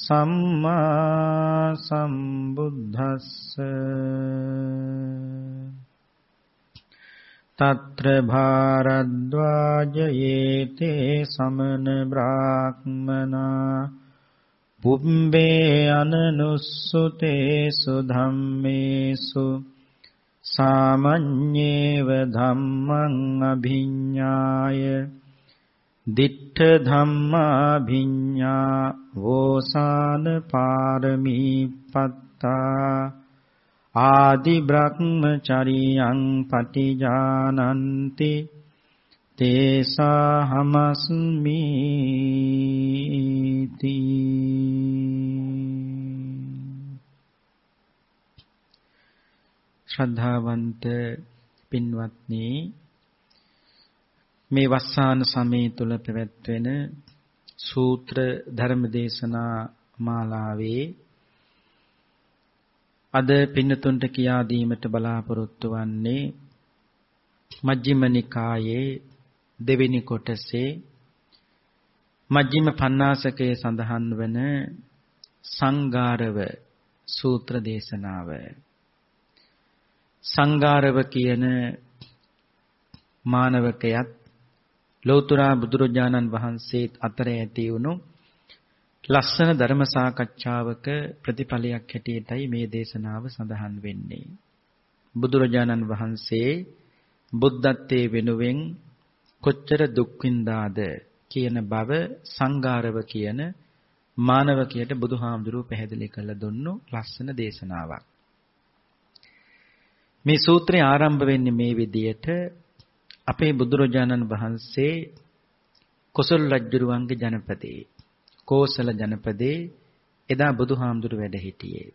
සම්මා සම්බුද්දස්ස తත්‍ර භාරද්වාජයේතේ සමන බ්‍රාහ්මනා පුම්බේ අනනුස්සුතේසු ධම්මේසු සාමඤ්ඤේව ධම්මං අභිඤ්ඤාය දිට්ඨ ධම්මා භිඤ්ඤා වෝසාන පාරමී පත්තා ආදි බ්‍රහ්මචරියං පටිජානන්ති තේසා හමස්මි ශ්‍රද්ධාවන්ත පින්වත්නි මේ වස්සාන සමය තුල පැවැත්වෙන සූත්‍ර ධර්ම දේශනා මාලාවේ අද පින්නතුන්ට කියා දීමට බලාපොරොත්තු වන්නේ මජ්ක්‍ධිම නිකායේ දෙවෙනි කොටසේ මජ්ක්‍ධිම පඤ්ඤාසකයේ සඳහන් වන සංගාරව සූත්‍ර දේශනාව. සංගාරව කියන මානවකයත් ලෞතර බුදුරජාණන් වහන්සේත් අතර ඇති වුණු ලස්සන ධර්ම සාකච්ඡාවක ප්‍රතිඵලයක් හැටියටයි මේ දේශනාව සඳහන් වෙන්නේ. බුදුරජාණන් වහන්සේ බුද්ධත්වයේ වෙනුවෙන් කොච්චර දුක් විඳාද කියන බව සංගාරව කියන මානවකයට බුදුහාමුදුරුව පැහැදිලි කළ දුන්නු ලස්සන දේශනාවක්. මේ සූත්‍රය ආරම්භ වෙන්නේ මේ විදියට අපේ බුදුරජාණන් වහන්සේ කොසල් රජුරුවන්ගේ ජනපදයේ කෝසල ජනපදයේ එදා බුදුහාමුදුරු වැඩ හිටියේ.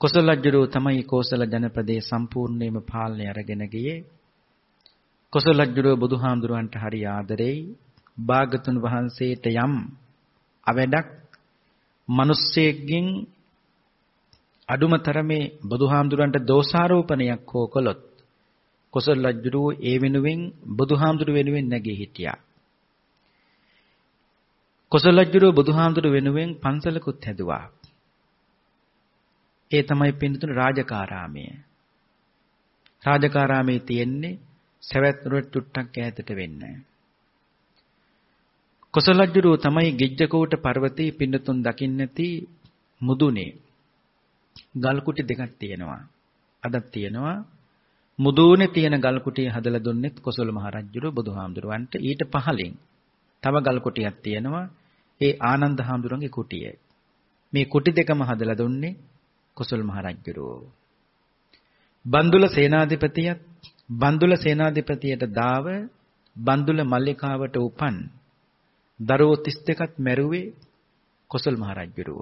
කොසල් රජුරුව තමයි කෝසල ජනපදයේ සම්පූර්ණයෙන්ම පාලනය අරගෙන ගියේ. කොසල් රජුරුව බුදුහාමුදුරුවන්ට හරි ආදරෙයි. භාගතුන් වහන්සේට යම් අවඩක් මිනිස්සෙක්ගෙන් අඩුම තරමේ බුදුහාමුදුරන්ට දෝෂාරෝපණයක් හෝ කළොත් කොසල් රජුරෝ ඒ වෙනුවෙන් බුදුහාමුදුරු වෙනුවෙන් නැගී හිටියා. කොසල් රජුරෝ බුදුහාමුදුරු වෙනුවෙන් පන්සලකුත් හැදුවා. ඒ තමයි පින්තුන රාජකාරාමය. රාජකාරාමේ තියෙන්නේ සවැත් නුවර ටුට්ටක් ඈතට වෙන්න. කොසල් රජුරෝ තමයි ගිජ්ජකෝට පර්වතයේ පින්නතුන් දකින්න නැති මුදුනේ ගල් කුටි දෙකක් තියෙනවා. අදක් තියෙනවා මුදුනේ තියෙන ගල් කුටිය හදලා දුන්නෙත් කොසල් මහරජුරු බුදුහාමුදුරුවන්ට ඊට පහලින් තව ගල් කුටියක් තියෙනවා ඒ ආනන්ද හාමුදුරන්ගේ කුටිය. මේ කුටි දෙකම හදලා දුන්නේ කොසල් මහරජුරු. බන්දුල සේනාධිපතියත් බන්දුල සේනාධිපතියට දාව බන්දුල මල්ලිකාවට උපන් දරුවෝ 32ක් මැරුවේ කොසල් මහරජුරුව.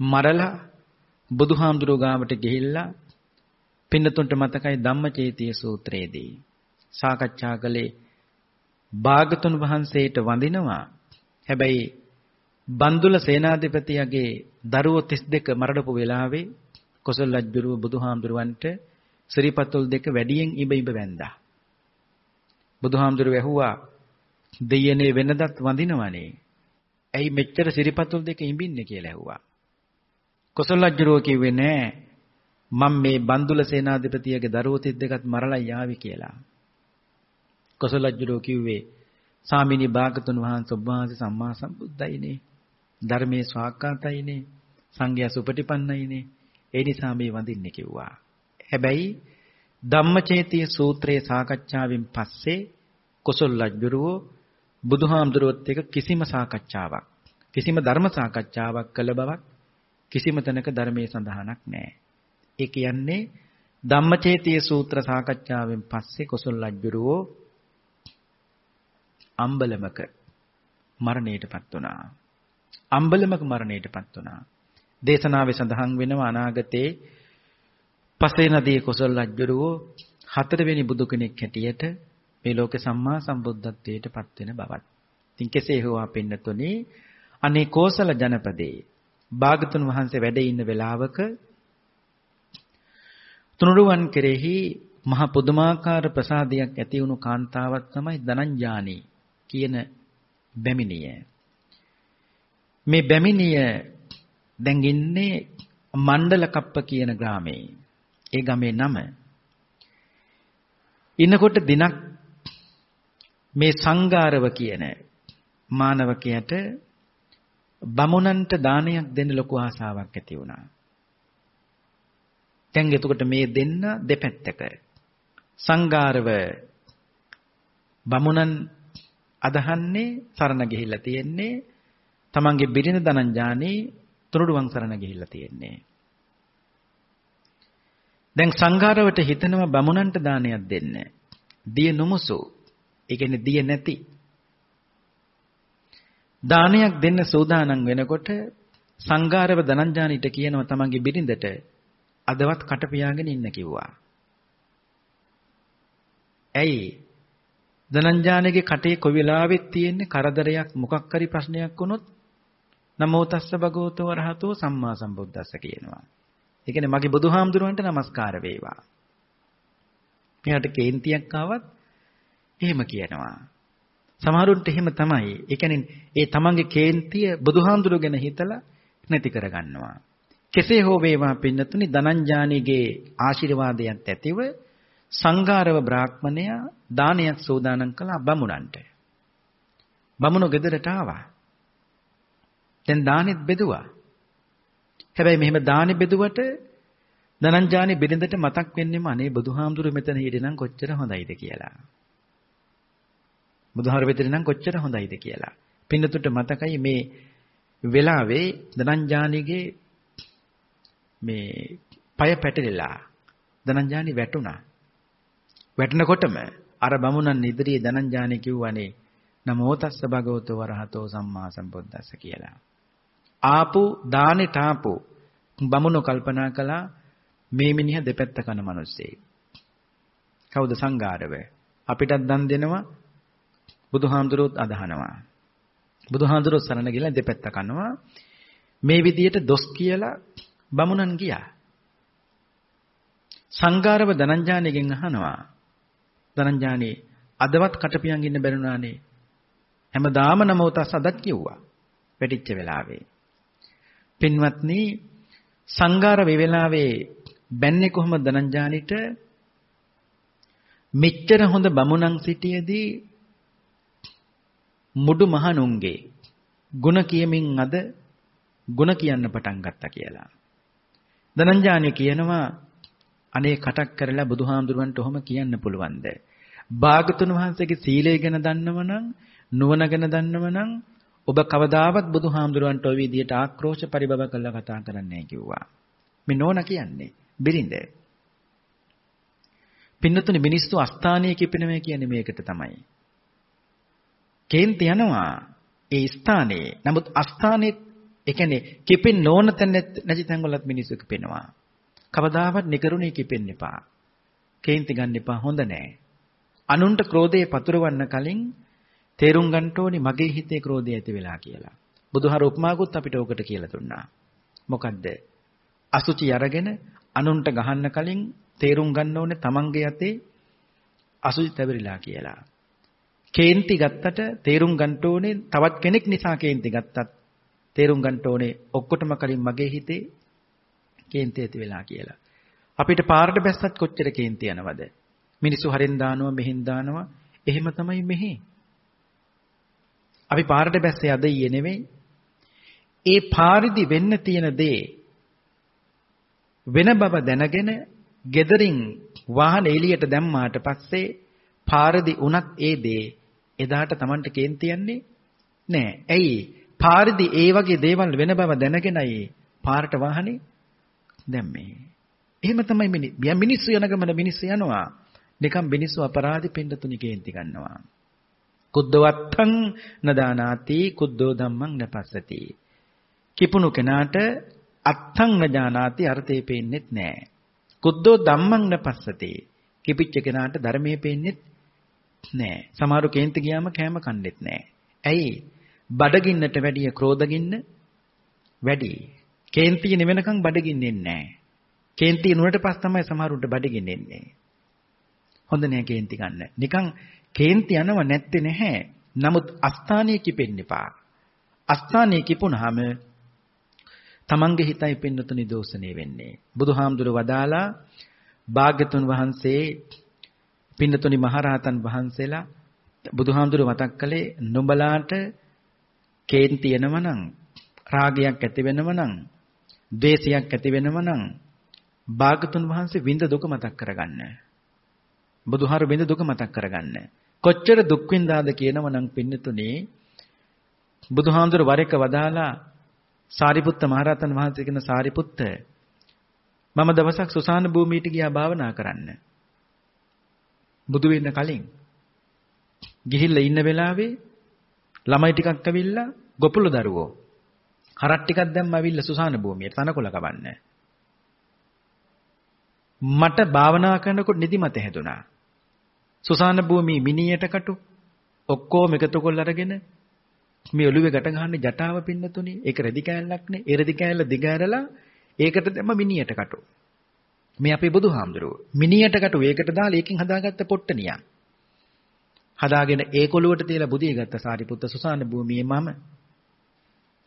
මරලා බුදුහාමුදුරුවෝ ගාවට ගිහිල්ලා පින්නතුන්ට මතකයි ධම්මචේතිය සූත්‍රයේදී සාකච්ඡා කළේ භාගතුන් වහන්සේට වඳිනවා. හැබැයි බන්දුල සේනාධිපතියගේ දරුවෝ 32 මරණපු වෙලාවේ කොසල් රජුරුව බුදුහාමුදුරුවන්ට සිරිපතුල් දෙක වැඩියෙන් ඉබ ඉබ වැන්දා. බුදුහාමුදුරුවෝ ඇහුවා දෙයනේ වෙනදත් වඳිනවනේ. ඇයි මෙච්චර සිරිපතුල් දෙක ඉඹින්නේ කියලා ඇහුවා. කොසල් රජුරෝ කිව්වේ නෑ මම මේ බන්දුල සේනාධිපතියගේ දරුවෝ දෙකත් මරලා යාවි කියලා. කොසල් රජුරෝ කිව්වේ සාමිනී භාගතුන් වහන්සේ ඔබ වහන්සේ සම්මා සම්බුද්දයිනේ. ධර්මයේ ස්වාක්කාතයිනේ. සංඝයා සුපටිපන්නයිනේ. ඒ නිසා මේ වඳින්නේ කිව්වා. හැබැයි ධම්මචේතිය සූත්‍රයේ සාකච්ඡාවෙන් පස්සේ කොසල් රජුරෝ බුදුහාමුදුරුවොත් එක්ක කිසිම සාකච්ඡාවක් කිසිම ධර්ම සාකච්ඡාවක් කළ බවක් කිසිම තැනක ධර්මයේ සඳහනක් නැහැ. ඒ කියන්නේ ධම්මචේතිය සූත්‍ර සාකච්ඡාවෙන් පස්සේ කොසල් රජුරෝ අම්බලමක මරණයටපත් වුණා. අම්බලමක මරණයටපත් වුණා. දේශනාවේ සඳහන් වෙනවා අනාගතේ පසේ නදී කොසල් රජුරෝ හතරවෙනි බුදු කෙනෙක් හැටියට මේ ලෝකේ සම්මා සම්බුද්ධත්වයට පත් වෙන බවත්. ඉතින් කෙසේ හෝ අපින්නතුනි අනේ කෝසල ජනපදේ භාගතුන් වහන්සේ වැඩ ඉන්න වෙලාවක තුනුරුවන් කෙරෙහි මහ පුදුමාකාර ප්‍රසාදයක් ඇති වුණු කාන්තාවක් තමයි ධනංජානි කියන බැමිණිය. මේ බැමිණිය දැන් ඉන්නේ මණ්ඩලකප්ප කියන ග්‍රාමේ. ඒ ගමේ නම. ඉන්නකොට දිනක් මේ සංගාරව කියන මානවකයට බමුණන්ට දානයක් දෙන්න ලොකු ආසාවක් ඇති වුණා. දැන් එතකොට මේ දෙන්න දෙපැත්තක සංගාරව බමුණන් අදහන්නේ සරණ ගිහිල්ලා තියෙන්නේ තමන්ගේ බිරිඳ දනංජානි තුරුඩුවන් සරණ ගිහිල්ලා තියෙන්නේ. දැන් සංඝාරවට හිතනවා බමුණන්ට දානයක් දෙන්න. දිය නුමුසු. ඒ කියන්නේ දිය නැති. දානයක් දෙන්න සූදානම් වෙනකොට සංඝාරව දනංජානිට කියනවා තමන්ගේ බිරිඳට අදවත් කට පියාගෙන ඉන්න කිව්වා. ඇයි? දනංජානගේ කටේ කොයි වෙලාවෙත් තියෙන්නේ කරදරයක් මොකක් හරි ප්‍රශ්නයක් වුණොත් නමෝ තස්ස භගවතෝ වරහතෝ සම්මා සම්බුද්දස්ස කියනවා. ඒ කියන්නේ මගේ බුදුහාමුදුරන්ට নমස්කාර වේවා. මෙයාට කේන්තියක් ආවත් එහෙම කියනවා. සමහරුන්ට එහෙම තමයි. ඒ කියන්නේ ඒ තමන්ගේ කේන්තිය බුදුහාමුදුරු ගැන හිතලා නැති කරගන්නවා. කෙසේ හෝ වේවා පින්නතුනි ධනංජානිගේ ආශිර්වාදයන් ඇතිව සංඝාරව බ්‍රාහ්මණයා දානයක් සෝදානම් කළා බමුණන්ට. බමුණු ගෙදරට ආවා. දැන් දානෙත් බෙදුවා. හැබැයි මෙහෙම දානෙ බෙදුවට ධනංජානි බිරිඳට මතක් වෙන්නේම අනේ බුදුහාමුදුරු මෙතන හිටියනම් කොච්චර හොඳයිද කියලා. බුදුහාර වෙතේ නම් කොච්චර හොඳයිද කියලා. පින්නතුට මතකයි මේ වෙලාවේ ධනංජානිගේ මේ পায় පැටලෙලා ධනංජානි වැටුණා. වැටෙනකොටම අර බමුණන් ඉදිරියේ ධනංජානි කිව්වනේ නමෝ තස්ස භගවතු වරහතෝ සම්මා සම්බුද්දස්ස කියලා. ආපු දානෙට ආපු බමුණු කල්පනා කළා මේ මිනිහ දෙපැත්ත කන මිනිස්සේ. කවුද සංඝාරව? අපිටත් දන් දෙනවා බුදුහාමුදුරුවොත් අදහනවා. බුදුහාමුදුරුවෝ සරණ ගිහලා දෙපැත්ත කනවා. මේ විදියට දොස් කියලා බමුණන් ගියා. සංඝාරව ධනංජානිගෙන් අහනවා. ධනංජානි අදවත් කටපියන් ඉන්න බැරුණානේ. හැමදාම නමෝතස් අදත් කිව්වා. වැටිච්ච වෙලාවේ. පින්වත්නි සංඝාර වේ වෙලාවේ බැන්නේ කොහොමද ධනංජානිට මෙච්චර හොඳ බමුණන් සිටියේදී මුඩු මහණුන්ගේ ಗುಣ කියමින් අද ಗುಣ කියන්න පටන් ගත්තා කියලා. ධනංජානිය කියනවා අනේ කටක් කරලා බුදුහාමුදුරන්ට ඔහොම කියන්න පුළුවන්ද? භාගතුන් වහන්සේගේ සීලය ගැන දන්නවනම් නුවණ ගැන දන්නවනම් ඔබ කවදාවත් බුදුහාමුදුරන්ට ওই විදියට ආක්‍රෝෂ පරිබව කළා කතා කරන්නේ කිව්වා. මේ නෝන කියන්නේ බිරිඳ. පින්නතුනි මිනිස්සු අස්ථානීය කිපෙනවා කියන්නේ මේකට තමයි. කේන්ති යනවා ඒ ස්ථානයේ. නමුත් අස්ථානයේ ඒ කියන්නේ කිපෙන්න ඕන තැන නැති තැන්වලත් මිනිස්සු කිපෙනවා. කවදාවත් නිකරුණේ කිපෙන්න එපා. කේන්ති ගන්න එපා හොඳ නෑ. අනුන්ට ක්‍රෝධය පතුරවන්න කලින් තේරුම් ගන්න ඕනි මගේ හිතේ ක්‍රෝධය ඇති වෙලා කියලා. බුදුහාර උපමාකුත් අපිට ඕකට කියලා දුන්නා. මොකද්ද? අසුචි අරගෙන අනුන්ට ගහන්න කලින් තේරුම් ගන්න ඕනේ තමන්ගේ යතේ අසුචි තැවිරිලා කියලා. කේන්ති ගත්තට තේරුම් ගන්න ඕනේ තවත් කෙනෙක් නිසා කේන්ති ගත්තත් තේරුම් ගන්න ඕනේ ඔක්කොටම කලින් මගේ හිතේ කේන්ති ඇති වෙලා කියලා. අපිට පාරට බැස්සත් කොච්චර කේන්ති යනවද? මිනිස්සු හරෙන් දානවා මෙහෙන් දානවා එහෙම තමයි මෙහි. අපි පාරට බැස්සේ අද ඊයේ නෙවෙයි. ඒ පාරිදි වෙන්න තියෙන දේ වෙන බව දැනගෙන gederin වාහන එළියට දැම්මාට පස්සේ පාරදි උනත් ඒ දේ එදාට Tamanට කේන්ති යන්නේ නෑ. ඇයි? පාරදි ඒ වගේ දේවල් වෙන බව දැනගෙනයි පාරට වාහනේ දැම්මේ. එහෙම තමයි මිනිස්සු යන ගමන මිනිස්සු යනවා. නිකම් මිනිස්සු අපරාධි පින්නතුනි කේන්ති ගන්නවා. කුද්දවත්තං නදානාති කුද්දෝ ධම්මං නපස්සති. කිපුණු කෙනාට අත්තං නජානාති අර්ථේ පේන්නෙත් නෑ. කුද්දෝ ධම්මං නපස්සති. කිපිච්ච කෙනාට ධර්මයේ පේන්නෙත් නෑ. සමහරු කේන්ති ගියාම කෑම කන්නෙත් නෑ. ඇයි? බඩගින්නට වැඩිය ක්‍රෝධගින්න වැඩි. කේන්තිය නෙවෙනකන් බඩගින්නේ නෑ. කේන්තිය නුනට පස් තමයි සමහරුන්ට බඩගින්නේ එන්නේ. හොඳ නෑ කේන්ති ගන්න. නිකන් කේන්ති යනව නැත්තේ නැහැ. නමුත් අස්ථානීය කිපෙන්න එපා. අස්ථානීය කිපුණාම තමන්ගේ හිතයි පින්නතුනි දෝෂණේ වෙන්නේ. බුදුහාමුදුර වදාලා භාග්‍යතුන් වහන්සේ පින්නතුනි මහරහතන් වහන්සේලා බුදුහාමුදුර මතක් කළේ නුඹලාට කේන්ති එනව නම් රාගයක් ඇති වෙනව නම් ද්වේෂයක් ඇති වෙනව නම් භාග්‍යතුන් වහන්සේ විඳ දුක මතක් කරගන්න. බුදුහාර විඳ දුක මතක් කරගන්න. කොච්චර දුක් විඳාද කියනව නම් පින්නතුනේ බුදුහාමුදුර වර එක වදාලා සාරිපුත්ත මහරහතන් වහන්සේ කියන සාරිපුත්ත මම දවසක් සුසාන භූමියට ගියා භාවනා කරන්න. බුදු වෙන්න කලින් ගිහිල්ලා ඉන්න වෙලාවේ ළමයි ටිකක් ඇවිල්ලා ගොපුළු දරුවෝ හරක් ටිකක් දැම්ම ඇවිල්ලා සුසාන භූමියට තනකොළ කවන්න. මට භාවනා කරනකොට නිදිමත හැදුනා. සුසාන භූමි මිනියට කටු ඔක්කොම එකතු කරලා අරගෙන මේ ඔළුවේ ගැට ගහන්නේ ජටාව පින්නතුනේ. ඒක රෙදි කෑල්ලක් නේ. ඒ රෙදි කෑල්ල දිගහැරලා ඒකට දැම්ම මිනියට කටු. මේ අපේ බුදුහාමුදුරුවෝ. මිනියට කටු ඒකට දාලා ඒකෙන් හදාගත්ත පොට්ටනියා. හදාගෙන ඒ කොළුවට තියලා බුදිය ගත්ත සාරිපුත්ත සුසාන භූමියේ මම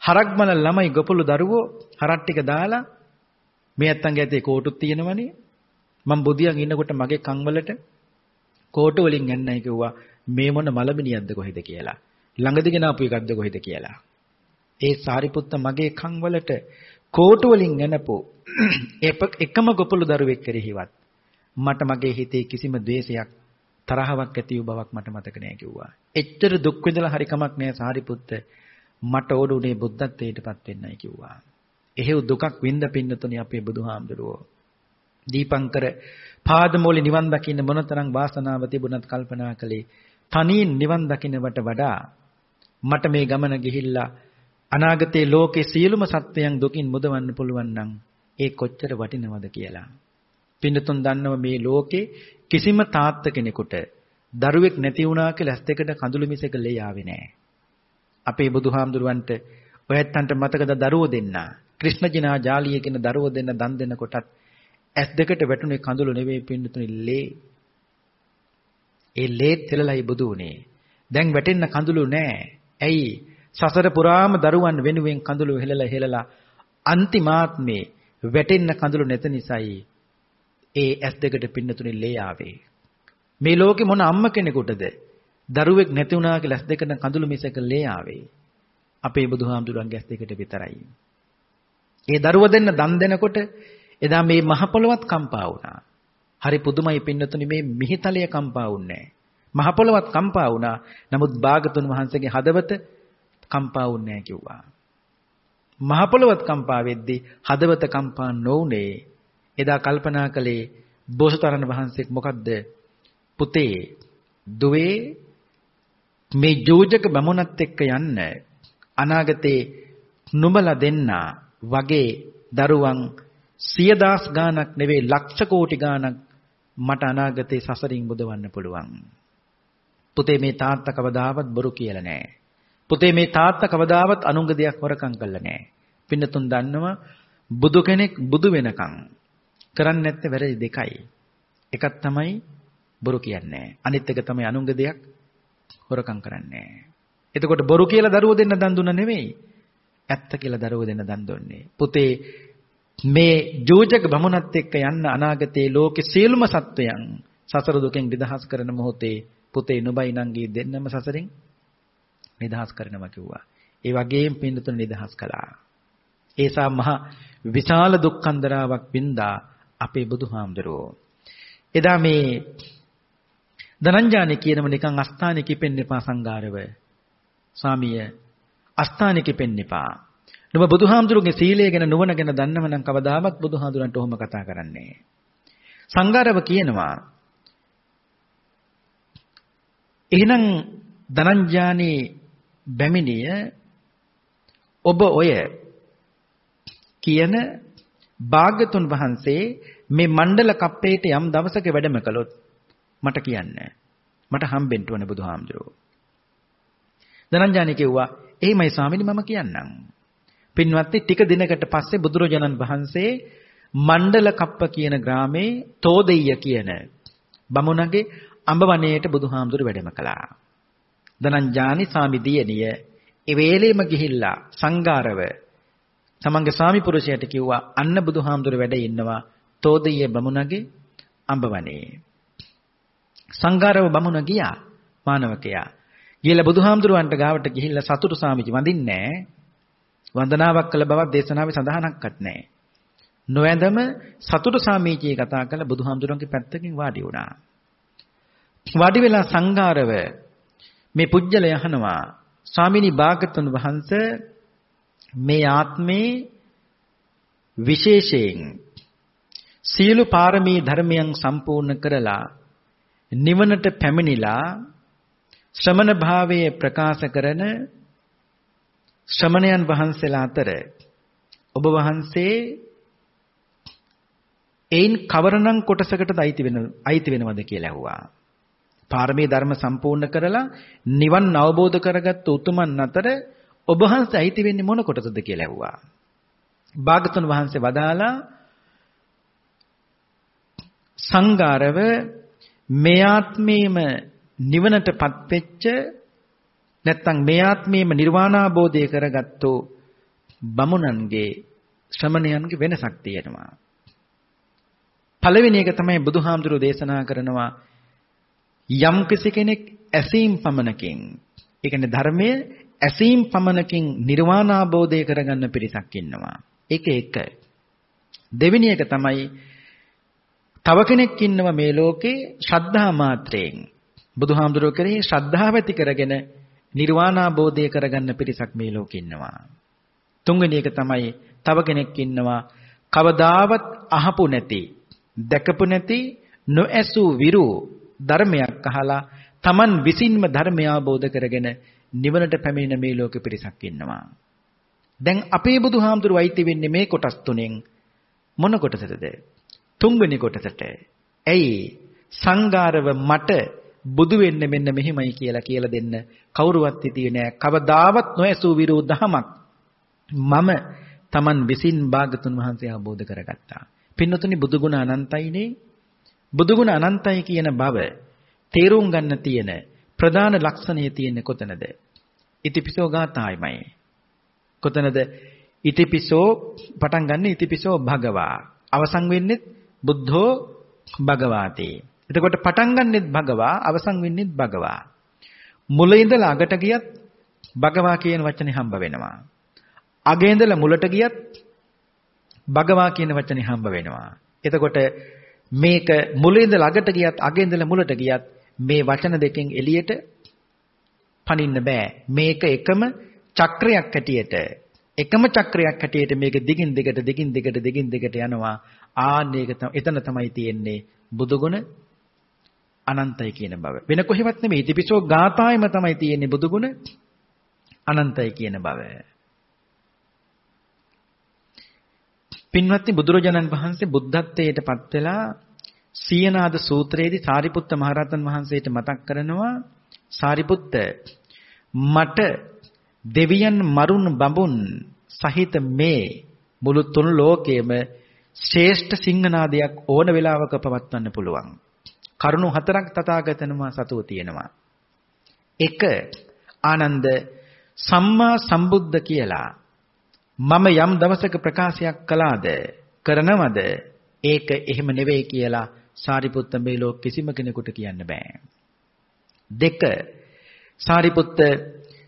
හරක්මල ළමයි ගොපළු දරුවෝ හරක් ටික දාලා මේ ඇත්තන්ගේ ඇතේ කෝටුත් තියෙනවනේ මම බුදියන් ඉන්නකොට මගේ කන් වලට කෝටු වලින් යන්නයි කිව්වා මේ මොන මලමිනියක්ද කොහෙද කියලා. ළඟදී ගෙනාපු එකක්ද කොහෙද කියලා. ඒ සාරිපුත්ත මගේ කන් වලට කෝටු වලින් එනපු එකම ගොපළු දරුවෙක් කෙරෙහිවත් මට මගේ හිතේ කිසිම ද්වේෂයක් තරහවක් ඇති වූ බවක් මට මතක නෑ කිව්වා. එච්චර දුක් විඳලා හරි කමක් නෑ සාරිපුත්ත මට ඕඩුනේ බුද්ධත්වයටපත් වෙන්නයි කිව්වා. එහෙව් දුකක් විඳ පින්නතුනි අපේ බුදුහාමුදුරුවෝ. දීපංකර පාදමූලේ නිවන් දකින්න මොනතරම් වාසනාව තිබුණත් කල්පනා කළේ තනියෙන් නිවන් දකින්නවට වඩා මට මේ ගමන ගිහිල්ලා අනාගතයේ ලෝකේ සියලුම සත්වයන් දුකින් මුදවන්න පුළුවන් නම් ඒ කොච්චර වටිනවද කියලා. පින්නතුන් දන්නව මේ ලෝකේ කිසිම තාත්ත කෙනෙකුට දරුවෙක් නැති වුණා කියලා ඇස් දෙකට කඳුළු මිසක ලේ ආවේ නැහැ. අපේ බුදුහාමුදුරුවන්ට ඔයත්තන්ට මතකද දරුවෝ දෙන්නා. ක්‍රිෂ්ණජිනා ජාලිය කියන දරුවෝ දෙන්න දන් දෙනකොටත් ඇස් දෙකට වැටුනේ කඳුළු නෙවෙයි පින්නතුනි ලේ. ඒ ලේ තෙලලයි බුදු උනේ. දැන් වැටෙන්න කඳුළු නෑ. ඇයි? සසර පුරාම දරුවන් වෙනුවෙන් කඳුළු හෙලලා හෙලලා අන්තිමාත්මේ වැටෙන්න කඳුළු නැත නිසායි ඒ ඇස් දෙකට පින්නතුනි ලේ ආවේ. මේ ලෝකේ මොන අම්ම කෙනෙකුටද දරුවෙක් නැති වුණා කියලා ඇස් දෙකට කඳුළු මිසක ලේ ආවේ. අපේ බුදුහාමුදුරන්ගේ ඇස් දෙකට විතරයි. ඒ දරුව දෙන්න දන් දෙනකොට එදා මේ මහ පොළවත් කම්පා වුණා. හරි පුදුමයි පින්නතුනි මේ මිහිතලය කම්පා වුණේ මහ පොළවත් කම්පා වුණා. නමුත් භාගතුන් වහන්සේගේ හදවත කම්පා වුණේ නැහැ කිව්වා. මහ පොළවත් කම්පා වෙද්දී හදවත කම්පා නොවුනේ. එදා කල්පනා කළේ බෝසතරණ වහන්සේක් මොකද්ද? පුතේ දුවේ මේ ජෝජක බමුණත් එක්ක යන්න අනාගතේ නුඹලා දෙන්නා වගේ දරුවන් සියදාස් ගාණක් නෙවෙයි ලක්ෂ කෝටි ගාණක් මට අනාගතේ සසරින් මුදවන්න පුළුවන්. පුතේ මේ තාත්තා කවදාවත් බොරු කියලා නැහැ. පුතේ මේ තාත්තා කවදාවත් අනුංග දෙයක් හොරකම් කළා නැහැ. පින්නතුන් දන්නවා බුදු කෙනෙක් බුදු වෙනකන් කරන්නේ නැත්තේ වැරදි දෙකයි. එකක් තමයි බොරු කියන්නේ. අනිත් එක තමයි අනුන්ගේ දෙයක් හොරකම් කරන්නේ. එතකොට බොරු කියලා දරුවෝ දෙන්න දන් දුන්න නෙමෙයි. ඇත්ත කියලා දරුවෝ දෙන්න දන් දුන්නේ. පුතේ මේ ජෝජක බමුණත් එක්ක යන්න අනාගතයේ ලෝකේ සියලුම සත්වයන් සසර දුකෙන් නිදහස් කරන මොහොතේ පුතේ නුඹයි නංගී දෙන්නම සසරෙන් නිදහස් කරනවා කිව්වා. ඒ වගේම පින්දුතුන් නිදහස් කළා. ඒසා මහ විශාල දුක්ඛන්දරාවක් වින්දා අපේ බුදුහාමුදුරුවෝ. එදා මේ ධනංජානේ කියනම නිකන් අස්ථානෙ කිපෙන්න එපා සංඝාරව. ස්වාමිය අස්ථානෙ කිපෙන්න එපා. නුඹ බුදුහාමුදුරුගේ සීලය ගැන නුවණ ගැන දන්නව නම් කවදාවත් බුදුහාමුදුරන්ට ඔහොම කතා කරන්නේ. සංඝාරව කියනවා එහෙනම් ධනංජානේ බැමිණිය ඔබ ඔය කියන භාග්‍යතුන් වහන්සේ මේ මණ්ඩල කප්පේට යම් දවසක වැඩම කළොත් මට කියන්න. මට හම්බෙන්න ඕනේ බුදුහාමුදුරුවෝ. ධනංජානි කිව්වා එහෙමයි ස්වාමීනි මම කියන්නම්. පින්වත්නි ටික දිනකට පස්සේ බුදුරජාණන් වහන්සේ මණ්ඩල කප්ප කියන ග්‍රාමේ තෝදෙය්‍ය කියන බමුණගේ අඹ වනයේට බුදුහාමුදුරු වැඩම කළා. ධනංජානි ස්වාමි දියණිය ඒ වේලෙම ගිහිල්ලා සංඝාරව තමන්ගේ ස්වාමි පුරුෂයාට කිව්වා අන්න බුදුහාමුදුරු වැඩ ඉන්නවා තෝදෙය්‍ය බමුණගේ අඹ වනයේ. සංඝාරව බමුණ ගියා මානවකයා. ගිහලා බුදුහාමුදුරුවන්ට ගාවට ගිහිල්ලා සතුටු සාමිචි වඳින්නේ වන්දනාවක් කළ බවක් දේශනාවේ සඳහනක්වත් නැහැ. නොවැඳම සතුටු සාමිචියේ කතා කළ බුදුහාමුදුරුවන්ගේ පැත්තකින් වාඩි වුණා. වාඩි වෙලා සංඝාරව මේ පුජ්‍යල යහනවා ස්වාමිනී භාගතුන් වහන්සේ මේ ආත්මේ විශේෂයෙන් සීල පාරමී ධර්මයන් සම්පූර්ණ කරලා නිවනට පැමිණිලා ශ්‍රමණ භාවයේ ප්‍රකාශ කරන ශ්‍රමණයන් වහන්සේලා අතර ඔබ වහන්සේ එයින් කවරනම් කොටසකටද අයිති වෙන අයිති වෙනවද කියලා ඇහුවා. පාරමී ධර්ම සම්පූර්ණ කරලා නිවන් අවබෝධ කරගත්ත උතුමන් අතර ඔබ වහන්සේ අයිති වෙන්නේ මොන කොටසද කියලා ඇහුවා. භාගතුන් වහන්සේ වදාලා සංගාරව මේ ආත්මේම නිවනටපත් වෙච්ච නැත්තම් මේ ආත්මේම නිර්වාණාබෝධය කරගත්තෝ බමුණන්ගේ ශ්‍රමණයන්ගේ වෙනසක් තියෙනවා. පළවෙනි එක තමයි බුදුහාමුදුරෝ දේශනා කරනවා යම් කෙනෙක් ඇසීම් පමණකින් ඒ කියන්නේ ධර්මයේ ඇසීම් පමණකින් නිර්වාණාබෝධය කරගන්න පිරිසක් ඉන්නවා. ඒක එක. දෙවෙනි එක තමයි තව කෙනෙක් ඉන්නව මේ ලෝකේ ශ්‍රද්ධා මාත්‍රයෙන් බුදුහාමුදුරුවෝ කරේ ශ්‍රද්ධාව ඇති කරගෙන නිර්වාණාබෝධය කරගන්න පිරිසක් මේ ලෝකේ ඉන්නවා. තුන්වෙනි එක තමයි තව කෙනෙක් ඉන්නවා කවදාවත් අහපු නැති, දැකපු නැති, නොඇසු විරු ධර්මයක් අහලා Taman විසින්ම ධර්මය අවබෝධ කරගෙන නිවනට පැමිණෙන මේ ලෝකෙ පිරිසක් ඉන්නවා. දැන් අපේ බුදුහාමුදුරුවෝ අයිති වෙන්නේ මේ කොටස් තුනෙන් මොන කොටසටද? තුන්වෙනි කොටසට. ඇයි සංගාරව මට බුදු වෙන්න මෙන්න මෙහිමයි කියලා කියලා දෙන්න කවුරුවත් හිතියේ නෑ. කවදාවත් නොඇසූ විරෝ දහමක් මම Taman විසින් භාගතුන් වහන්සේ අවබෝධ කරගත්තා. පින්නතුනි බුදුගුණ අනන්තයිනේ. බුදුගුණ අනන්තයි කියන බව තේරුම් ගන්න තියෙන ප්‍රධාන ලක්ෂණය තියෙන්නේ කොතනද? ඉතිපිසෝ ගාථායිමයි. කොතනද? ඉතිපිසෝ පටන් ගන්න ඉතිපිසෝ භගවා. අවසන් වෙන්නේ බුද්ධෝ භගවාතේ. එතකොට පටන් ගන්නෙත් භගවා අවසන් වෙන්නෙත් භගවා. මුල ඉඳලා අගට ගියත් භගවා කියන වචනේ හම්බ වෙනවා. අගේ ඉඳලා මුලට ගියත් භගවා කියන වචනේ හම්බ වෙනවා. එතකොට මේක මුල ඉඳලා අගට ගියත් අගේ ඉඳලා මුලට ගියත් මේ වචන දෙකෙන් එළියට පනින්න බෑ. මේක එකම චක්‍රයක් හැටියට එකම චක්‍රයක් හැටියට මේක දිගින් දිගට දිගින් දිගට දිගින් දිගට යනවා. ආන්න ඒක එතන තමයි තියෙන්නේ බුදුගුණ අනන්තයි කියන බව. වෙන කොහෙවත් නෙමෙයි. ඉතිපිසෝ ගාථායම තමයි තියෙන්නේ බුදුගුණ අනන්තයි කියන බව. පින්වත්නි බුදුරජාණන් වහන්සේ බුද්ධත්වයට පත් වෙලා සීයනාද සූත්‍රයේදී සාරිපුත්ත මහරහතන් වහන්සේට මතක් කරනවා සාරිපුත්ත මට දෙවියන් මරුන් බඹුන් සහිත මේ මුළු තුන් ලෝකයේම ශ්‍රේෂ්ඨ සිංහනාදයක් ඕන වෙලාවක පවත්වන්න පුළුවන්. කරුණු හතරක් තථාගතයන්ම සතුව තියෙනවා. එක ආනන්ද සම්මා සම්බුද්ධ කියලා මම යම් දවසක ප්‍රකාශයක් කළාද කරනවද ඒක එහෙම නෙවෙයි කියලා සාරිපුත්ත මේ ලෝක කිසිම කෙනෙකුට කියන්න බෑ. දෙක සාරිපුත්ත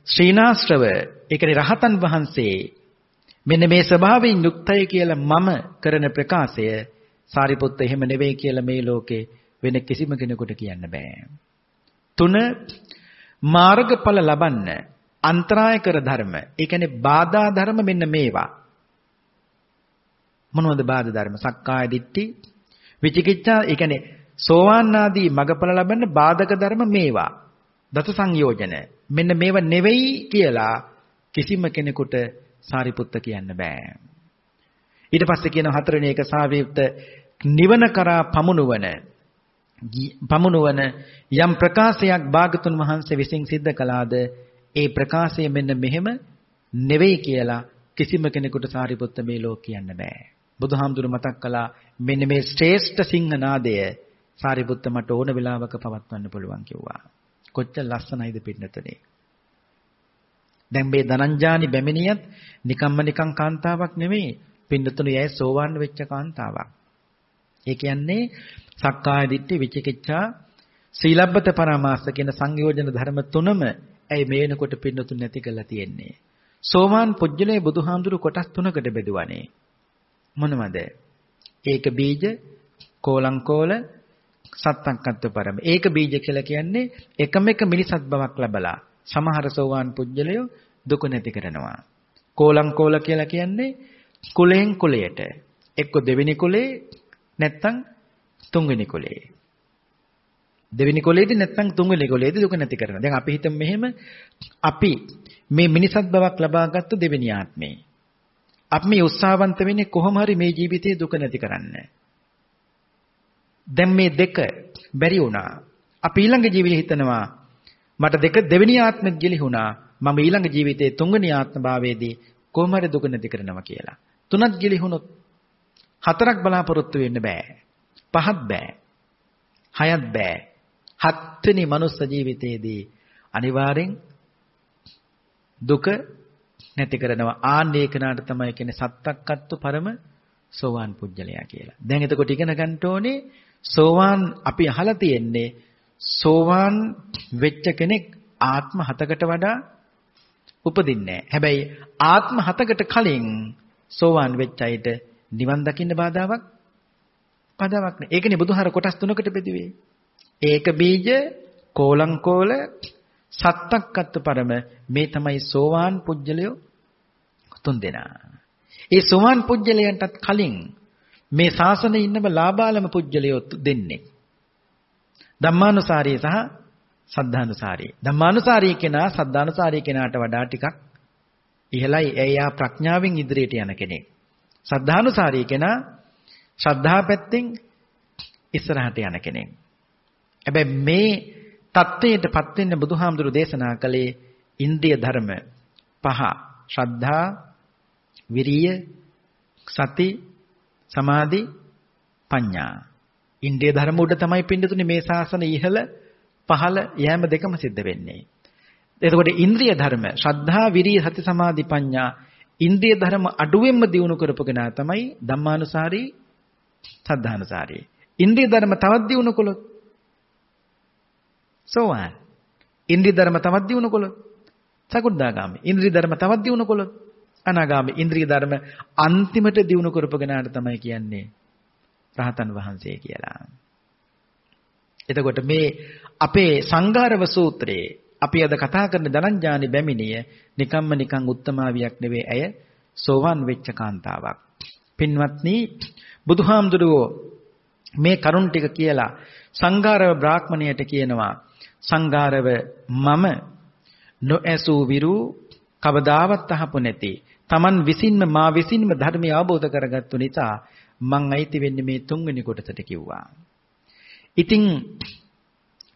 ශ්‍රීනාශ්‍රව ඒ කියන්නේ රහතන් වහන්සේ මෙන්න මේ ස්වභාවයෙන් යුක්තයි කියලා මම කරන ප්‍රකාශය සාරිපුත්ත එහෙම නෙවෙයි කියලා මේ ලෝකේ වෙන කිසිම කෙනෙකුට කියන්න බෑ. තුන මාර්ගඵල ලබන්න අන්තරාය කර ධර්ම. ඒ කියන්නේ බාධා ධර්ම මෙන්න මේවා. මොනවද බාධා ධර්ම? සක්කාය දිට්ඨි, විචිකිච්ඡා, ඒ කියන්නේ සෝවාන් ආදී මගඵල ලබන්න බාධක ධර්ම මේවා. දත සංයෝජන. මෙන්න මේව නෙවෙයි කියලා කිසිම කෙනෙකුට සාරිපුත්ත කියන්න බෑ. ඊට පස්සේ කියන හතරවෙනි එක සාවිප්ත නිවන කරා පමුණුවන පමුණුවන යම් ප්‍රකාශයක් භාගතුන් වහන්සේ විසින් සිද්ධ කළාද ඒ ප්‍රකාශය මෙන්න මෙහෙම නෙවෙයි කියලා කිසිම කෙනෙකුට සාරිපුත්ත මේ ලෝක කියන්න බෑ. බුදුහාමුදුරු මතක් කළා මෙන්න මේ ශ්‍රේෂ්ඨ සිංහනාදය සාරිපුත්ත මට ඕන වෙලාවක පවත්වන්න පුළුවන් කිව්වා. කොච්චර ලස්සනයිද පින්නතනේ. දැන් මේ ධනංජානි බැමිණියත් නිකම්ම නිකං කාන්තාවක් නෙමෙයි. පින්නතුනේ ඇය සෝවාන් වෙච්ච කාන්තාවක්. ඒ කියන්නේ සක්කාය දිට්ඨි විචිකිච්ඡා සීලබ්බත පරාමාස කියන සංයෝජන ධර්ම තුනම ඇයි මේනකොට පින්නතුන් නැති කරලා තියෙන්නේ. සෝවාන් පුජ්‍යලේ බුදුහාමුදුරු කොටස් තුනකට බෙදුවානේ. මොනවද? ඒක බීජ, කෝලංකෝල, සත්තංකත්ව පරම. ඒක බීජ කියලා කියන්නේ එකම එක මිනිසත් බවක් ලැබලා සමහර සෝවාන් පුජ්‍යලයෝ දුක නැති කරනවා. කෝලංකෝල කියලා කියන්නේ කුලයෙන් කුලයට. එක්ක දෙවෙනි කුලේ නැත්තම් තුන්වෙනි කුලේ. දෙවෙනි කුලේදී නැත්තම් තුන්වෙනි කුලේදී දුක නැති කරනවා. දැන් අපි හිතමු මෙහෙම අපි මේ මිනිසත් බවක් ලබාගත්තු දෙවෙනි ආත්මේ. අපි මේ උත්සාහවන්ත වෙන්නේ කොහොම හරි මේ ජීවිතේ දුක නැති කරන්න. දැන් මේ දෙක බැරි වුණා. අපි ඊළඟ ජීවිතේ හිතනවා මට දෙක දෙවෙනි ආත්මෙත් ගිලිහුණා. මම ඊළඟ ජීවිතේ තුන්වෙනි ආත්ම භාවයේදී කොහොම හරි දුක නැති කරනවා කියලා. තුනක් ගිලිහුණොත් හතරක් බලාපොරොත්තු වෙන්න බෑ. පහක් බෑ. හයක් බෑ. හත්වෙනි මනුස්ස ජීවිතයේදී අනිවාර්යෙන් දුක නැති කරනවා. ආන්නේ කනට තමයි කියන්නේ සත්තක්කත්තු පරම සෝවාන් පුජ්‍යලයා කියලා. දැන් එතකොට ඉගෙන ගන්න ඕනේ සෝවාන් අපි අහලා තියෙන්නේ සෝවාන් වෙච්ච කෙනෙක් ආත්ම හතකට වඩා උපදින්නේ හැබැයි ආත්ම හතකට කලින් සෝවාන් වෙච්ච අයට නිවන් දකින්න බාධාවක් බාධාවක් නෑ. ඒකනේ බුදුහාර කොටස් තුනකට බෙදුවේ. ඒක බීජ කෝලංකෝල සත්තක්කත් පරම මේ තමයි සෝවාන් පුජ්‍යලයෝ තුන් දෙනා. ඒ සෝවාන් පුජ්‍යලයන්ටත් කලින් මේ ශාසනයේ ඉන්නම ලාබාලම පුජ්‍යලයෝ දෙන්නේ. ධම්මානුසාරී සහ සද්ධානුසාරී. ධම්මානුසාරී කෙනා සද්ධානුසාරී කෙනාට වඩා ටිකක් ඉහළයි. එයා ප්‍රඥාවෙන් ඉදිරියට යන කෙනෙක්. සද්ධානුසාරී කෙනා ශ්‍රද්ධා පැත්තෙන් ඉස්සරහට යන කෙනෙක්. හැබැයි මේ தත්ත්වයටපත් වෙන්න බුදුහාමුදුරු දේශනා කළේ ඉන්ද්‍රිය ධර්ම පහ ශ්‍රද්ධා විරිය සති සමාධි පඤ්ඤා ඉන්ද්‍රිය ධර්ම උඩ තමයි පින්නතුනේ මේ ශාසන ඉහළ පහළ යෑම දෙකම සිද්ධ වෙන්නේ. එතකොට ඉන්ද්‍රිය ධර්ම ශ්‍රද්ධා විරිය සති සමාධි පඤ්ඤා ඉන්ද්‍රිය ධර්ම අඩුවෙන්ම දිනු කරපගෙන තමයි ධම්මානුසාරී සද්ධානුසාරී. ඉන්ද්‍රිය ධර්ම තවත් දිනු කළොත් සෝවාන්. ඉන්ද්‍රිය ධර්ම තවත් දිනු කළොත් සකුද්දාගාමි. ඉන්ද්‍රිය ධර්ම තවත් දිනු කළොත් අනාගාමි. ඉන්ද්‍රිය ධර්ම අන්තිමට දිනු කරපගෙනාට තමයි කියන්නේ රහතන් වහන්සේ කියලා. එතකොට මේ අපේ සංඝාරව සූත්‍රයේ අපි අද කතා කරන ධනංජානි බැමිණිය නිකම්ම නිකං උත්තමාවියක් නෙවෙයි ඇය සෝවන් වෙච්ච කාන්තාවක්. පින්වත්නි බුදුහාමුදුරුවෝ මේ කරුණ ටික කියලා සංඝාරව බ්‍රාහ්මණයට කියනවා සංඝාරව මම නොඇසූ විරු කවදාවත් අහපු නැති Taman විසින්ම මා විසින්ම ධර්මය අවබෝධ කරගත්තු නිසා මං අයිති වෙන්නේ මේ තුන්වෙනි කොටසට කිව්වා. ඉතින්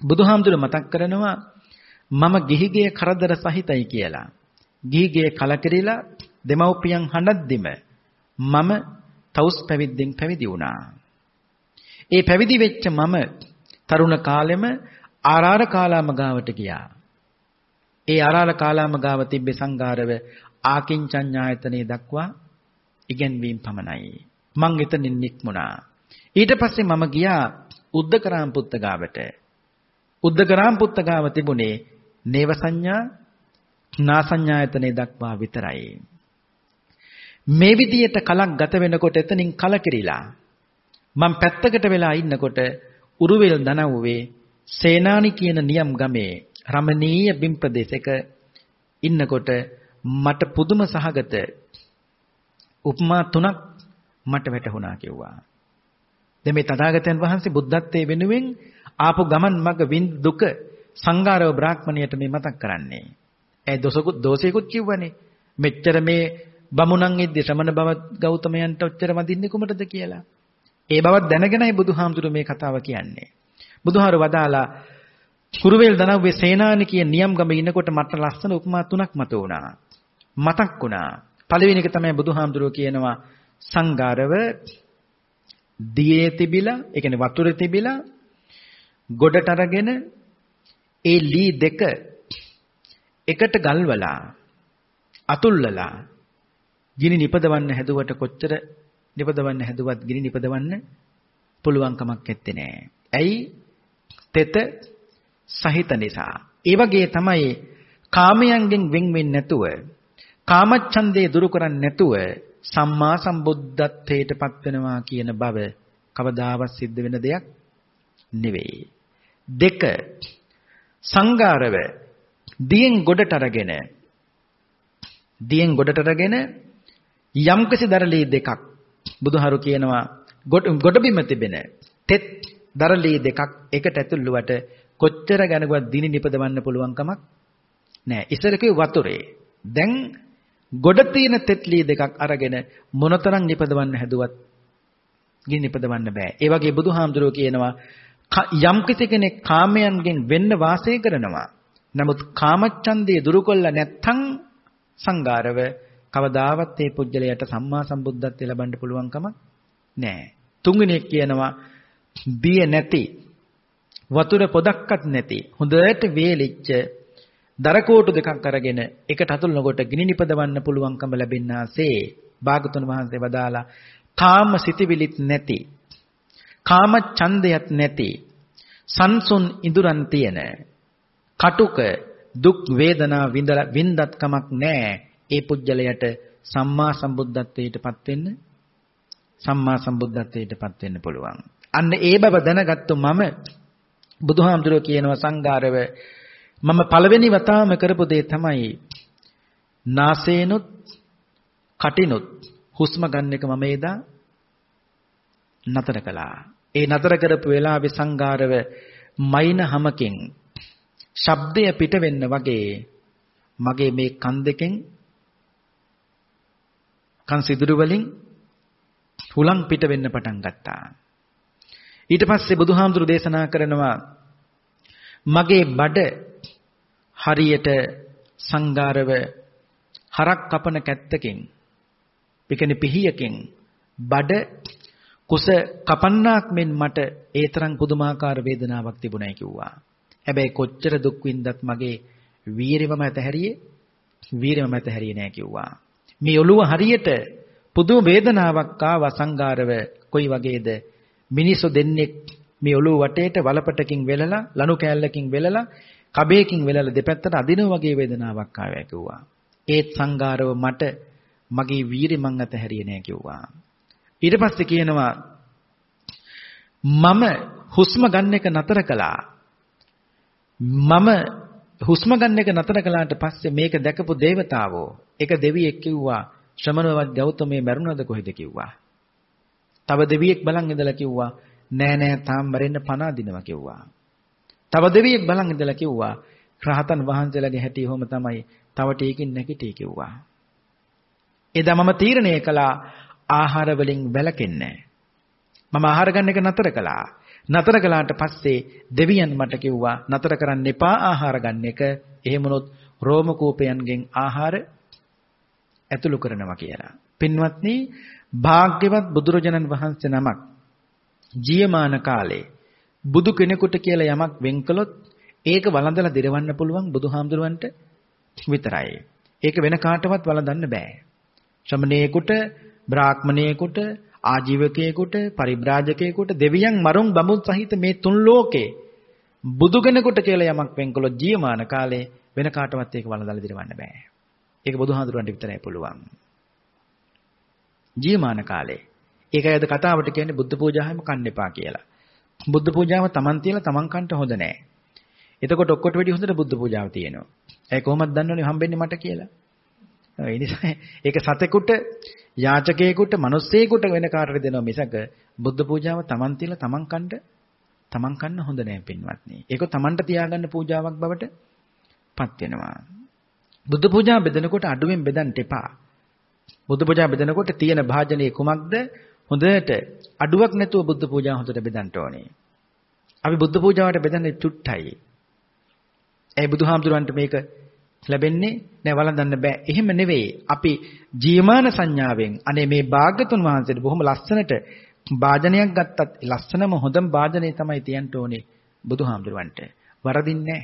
බුදුහාමුදුර මතක් කරනවා මම ගිහිගේ කරදර සහිතයි කියලා. ගිහිගේ කලකිරිලා දෙමව්පියන් හඬද්දිම මම තවුස් පැවිද්දෙන් පැවිදි වුණා. ඒ පැවිදි වෙච්ච මම තරුණ කාලෙම ආරාර කාලාම ගාවට ගියා. ඒ ආරාර කාලාම ගාව තිබ්බේ සංඝාරව ආකින්චඤ්ඤායතනෙ දක්වා ඉගෙනවීම පමණයි. මං එතනින් නික්මුණා. ඊට පස්සේ මම ගියා උද්දකරාම් පුත්ත ගාවට. උද්දකරාම් පුත්ත ගාව තිබුණේ නේව සංඥා නාසඤ්ඤායතනෙ දක්වා විතරයි. මේ විදියට කලක් ගත වෙනකොට එතනින් කලකිරිලා මම පැත්තකට වෙලා ඉන්නකොට උරුවෙල් දනව්වේ සේනානි කියන නියම් ගමේ රමණීය බිම් ප්‍රදේශයක ඉන්නකොට මට පුදුම සහගත උපමා තුනක් මට වැටහුණා කිව්වා. දැන් මේ තථාගතයන් වහන්සේ බුද්ධත්වයේ වෙනුවෙන් ආපු ගමන් මග වින් දුක සංඝාරව බ්‍රාහ්මණයට මේ මතක් කරන්නේ. ඒ දොසකුත් දෝෂයකුත් කිව්වනේ. මෙච්චර මේ බමුණන් ඉද්දි ශ්‍රමණ බව ගෞතමයන්ට ඔච්චර වදින්නේ කුමටද කියලා. ඒ බවත් දැනගෙනයි බුදුහාමුදුරු මේ කතාව කියන්නේ. බුදුහාරු වදාලා කුරුවේල් දනව්වේ සේනානි කියන නියම් ගම ඉනකොට මට ලස්සන උපමා තුනක් මත වුණා. මතක් වුණා. පළවෙනි එක තමයි බුදුහාමුදුරුවෝ කියනවා සංගාරව දියේ තිබිලා, ඒ කියන්නේ වතුරේ තිබිලා ගොඩට අරගෙන ඒ ලී දෙක එකට ගල්වලා අතුල්ලලා ගිනි නිපදවන්න හැදුවට කොච්චර නිපදවන්න හැදුවත් ගිනි නිපදවන්න පුළුවන් කමක් නැත්තේ නෑ. ඇයි? තෙත සහිත නිසා. ඒ වගේ තමයි කාමයන්ගෙන් වෙන් වෙන්නේ නැතුව කාමච්ඡන්දේ දුරු කරන්නේ නැතුව සම්මා සම්බුද්ධත්වයටපත් වෙනවා කියන බව කවදාවත් සිද්ධ වෙන දෙයක් නෙවෙයි. දෙක සංගාරව දියෙන් ගොඩට අරගෙන දියෙන් ගොඩට අරගෙන යම්කිසි දරලී දෙකක් බුදුහරු කියනවා ගොඩබිම තිබෙන තෙත් දරලී දෙකක් එකට ඇතුළුවට කොච්චර ගණකුවත් දිනි නිපදවන්න පුළුවන් කමක් නෑ. ඉස්සර වතුරේ. දැන් ගොඩ තියෙන තෙත්ලී දෙකක් අරගෙන මොනතරම් නිපදවන්න හැදුවත් ගිනි නිපදවන්න බෑ. ඒ වගේ බුදුහාමුදුරුවෝ කියනවා යම් කෙනෙක් කාමයන්ගෙන් වෙන්න වාසය කරනවා. නමුත් කාමච්ඡන්දේ දුරු කොල්ල නැත්තම් සංගාරව කවදාවත් මේ පුජ්‍යලයට සම්මා සම්බුද්ධත්වය ලබන්න පුළුවන් කමක් නැහැ. තුන්වෙනි කියනවා බිය නැති වතුර පොදක්වත් නැති හොඳට වේලිච්ච දරකෝටු දෙකක් අරගෙන එකට අතුල්නකොට ගිනි නිපදවන්න පුළුවන්කම ලැබෙන්නාසේ භාගතුන් වහන්සේ වදාලා කාම සිටිවිලිත් නැති කාම ඡන්දයක් නැති සංසුන් ඉඳුරන් තියෙන කටුක දුක් වේදනා විඳලා වින්දත් කමක් නැහැ ඒ පුජ්‍යලයට සම්මා සම්බුද්ධත්වයටපත් වෙන්න සම්මා සම්බුද්ධත්වයටපත් වෙන්න පුළුවන්. අන්න ඒ බව දැනගත්තු මම බුදුහාමුදුරුවෝ කියනවා සංඝාරව මම පළවෙනි වතාවම කරපු දේ තමයි නාසේනොත් කටිනොත් හුස්ම ගන්න එක මම එදා නතර කළා. ඒ නතර කරපු වෙලාවේ සංඝාරව මයින් හැමකින් ශබ්දය පිට වෙන්න වගේ මගේ මේ කන් දෙකෙන් කන් සිදුරු වලින් හුලං පිට වෙන්න පටන් ගත්තා. ඊට පස්සේ බුදුහාමුදුරු දේශනා කරනවා මගේ බඩ හරියට සංගාරව හරක් කපන කැත්තකින් පිකෙන පිහියකින් බඩ කුස කපන්නාක් මෙන් මට ඒ තරම් පුදුමාකාර වේදනාවක් තිබුණයි කිව්වා. හැබැයි කොච්චර දුක් විඳත් මගේ වීරෙවම ඇතහැරියේ වීරෙවම ඇතහැරියේ නෑ කිව්වා. මේ ඔළුව හරියට පුදුම වේදනාවක් ආවා සංගාරව කොයි වගේද මිනිස්සු දෙන්නෙක් මේ ඔළුව වටේට වලපටකින් වෙලලා ලනු කෑල්ලකින් වෙලලා කබේකින් වෙලලා දෙපැත්තට අදිනවා වගේ වේදනාවක් ආවා කිව්වා. ඒත් සංගාරව මට මගේ වීරෙ මං අතහැරියේ නෑ කිව්වා. ඊට පස්සේ කියනවා මම හුස්ම ගන්න එක නතර කළා. මම හුස්ම ගන්න එක නතර කළාට පස්සේ මේක දැකපු దేవතාවෝ එක දෙවියෙක් කිව්වා ශ්‍රමණවත් ගෞතමයේ මරුණද කොහෙද කිව්වා. තව දෙවියෙක් බලන් ඉඳලා කිව්වා නෑ නෑ තාම මරෙන්න පණ අදිනවා කිව්වා. තව දෙවියෙක් බලන් ඉඳලා කිව්වා රහතන් වහන්සේලාගේ හැටි එහෙම තමයි. තව ටීකින් නැගිටී කිව්වා. එදා මම තීරණය කළා ආහාර වලින් වැළකෙන්නේ මම ආහාර ගන්න එක නතර කළා. නතර කළාට පස්සේ දෙවියන් මට කිව්වා නතර කරන්න එපා ආහාර ගන්න එක. එහෙමනොත් රෝම කූපයන්ගෙන් ආහාර ඇතුළු කරනවා කියලා. පින්වත්නි භාග්‍යවත් බුදුරජාණන් වහන්සේ නමක් ජීයමාන කාලේ බුදු කෙනෙකුට කියලා යමක් වෙන් කළොත් ඒක වළඳලා දිරවන්න පුළුවන් බුදුහාමුදුරුවන්ට විතරයි. ඒක වෙන කාටවත් වළඳන්න බෑ. ශ්‍රමණේකට, බ්‍රාහ්මණේකට, ආජීවකයෙකුට, පරිබ්‍රාජකයෙකුට, දෙවියන් මරුන් බඹුන් සහිත මේ තුන් ලෝකේ බුදු කෙනෙකුට කියලා යමක් වෙන් කළොත් ජීවමාන කාලේ වෙන කාටවත් ඒක වළඳලා දිරවන්න බෑ. ඒක බුදුහාඳුරන්ට විතරයි පුළුවන්. ජීවමාන කාලේ. ඒකයි අද කතාවට කියන්නේ බුද්ධ පූජාවෙම කන්න එපා කියලා. බුද්ධ පූජාව Taman තියලා Taman කන්ට හොඳ නෑ. එතකොට ඔක්කොට වැඩි හොඳට බුද්ධ පූජාව තියෙනවා. ඒ කොහොමද දන්නවනේ හම්බෙන්නේ මට කියලා. ඒ නිසා ඒක සතෙකුට යාචකයෙකුට මිනිස්සෙකුට වෙන කාටද දෙනවා මිසක බුද්ධ පූජාව Taman තියලා Taman කන්න Taman කන්න හොඳ නෑ පින්වත්නි. ඒක Tamanට තියාගන්න පූජාවක් බවට පත් වෙනවා. බුද්ධ පූජා බෙදනකොට අඩුවෙන් බෙදන්න එපා. බුද්ධ පූජා බෙදනකොට තියෙන භාජනයේ කුමක්ද? හොඳට අඩුවක් නැතුව බුද්ධ පූජා හොඳට බෙදන්න ඕනේ. අපි බුද්ධ පූජාවට බෙදන්නේ චුට්ටයි. ඒ බුදුහාමුදුරන්ට මේක ලැබෙන්නේ නෑ වළඳන්න බෑ. එහෙම නෙවෙයි. අපි ජීවමාන සංඥාවෙන් අනේ මේ භාග්‍යතුන් වහන්සේට බොහොම ලස්සනට වාදනයක් ගත්තත් ලස්සනම හොඳම වාදනය තමයි තියන්න ඕනේ බුදුහාමුදුරන්ට. වරදින්නේ නෑ.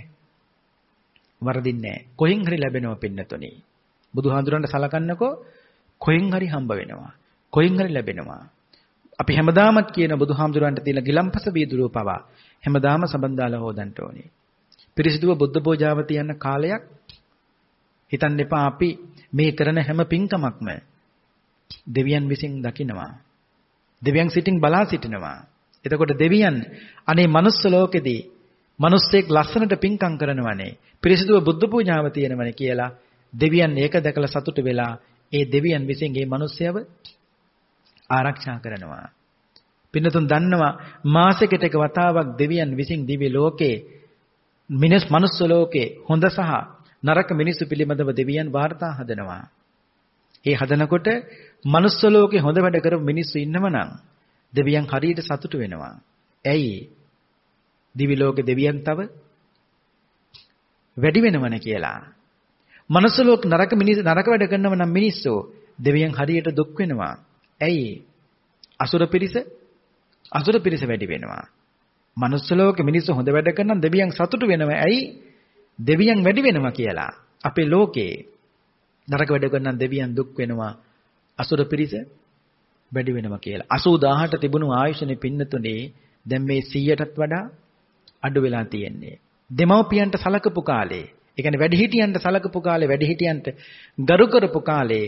වරදින්නේ නැහැ. කොහෙන් හරි ලැබෙනවා පින්නතොනි. බුදුහාඳුරන්ට සලකන්නකෝ කොහෙන් හරි හම්බ වෙනවා. කොහෙන් හරි ලැබෙනවා. අපි හැමදාමත් කියන බුදුහාමුදුරන්ට තියෙන ගිලම්පස වීදුරුව පවා හැමදාම සබන්දාලා හොදන්න ඕනේ. පිරිසිදුව බුද්ධ පූජාව තියන කාලයක් හිතන්න එපා අපි මේ කරන හැම පින්කමක්ම දෙවියන් විසින් දකිනවා. දෙවියන් සිටින් බලා සිටිනවා. එතකොට දෙවියන් අනේ manuss ලෝකෙදී මිනිස්සෙක් ලස්සනට පින්කම් කරනවනේ පිරිසිදුව බුද්ධ පූජාව තියෙනවනේ කියලා දෙවියන් ඒක දැකලා සතුටු වෙලා ඒ දෙවියන් විසින් මේ මිනිස්සයව ආරක්ෂා කරනවා. පින්නතුන් දන්නවා මාසෙකට එක වතාවක් දෙවියන් විසින් දිව්‍ය ලෝකේ මිනිස් මනුස්ස ලෝකේ හොඳ සහ නරක මිනිස්සු පිළිබඳව දෙවියන් වාර්තා හදනවා. ඒ හදනකොට මනුස්ස ලෝකේ හොඳ වැඩ කරපු මිනිස්සු ඉන්නවනම් දෙවියන් හරියට සතුටු වෙනවා. ඇයි? දිවි ලෝකේ දෙවියන් තව වැඩි වෙනවන කියලා. මනුස්ස ලෝක නරක මිනිස් නරක වැඩ කරනව නම් මිනිස්සු දෙවියන් හරියට දුක් වෙනවා. ඇයි? අසුර පිරිස අසුර පිරිස වැඩි වෙනවා. මනුස්ස ලෝකේ මිනිස්සු හොඳ වැඩ කරනම් දෙවියන් සතුටු වෙනවා. ඇයි? දෙවියන් වැඩි වෙනවා කියලා. අපේ ලෝකේ නරක වැඩ කරනම් දෙවියන් දුක් වෙනවා. අසුර පිරිස වැඩි වෙනවා කියලා. 80000ට තිබුණු ආයුෂනේ පින්නතුනේ දැන් මේ 100ටත් වඩා අඩු වෙලා තියෙන්නේ. දෙමව්පියන්ට සලකපු කාලේ, ඒ කියන්නේ වැඩිහිටියන්ට සලකපු කාලේ වැඩිහිටියන්ට ගරු කරපු කාලේ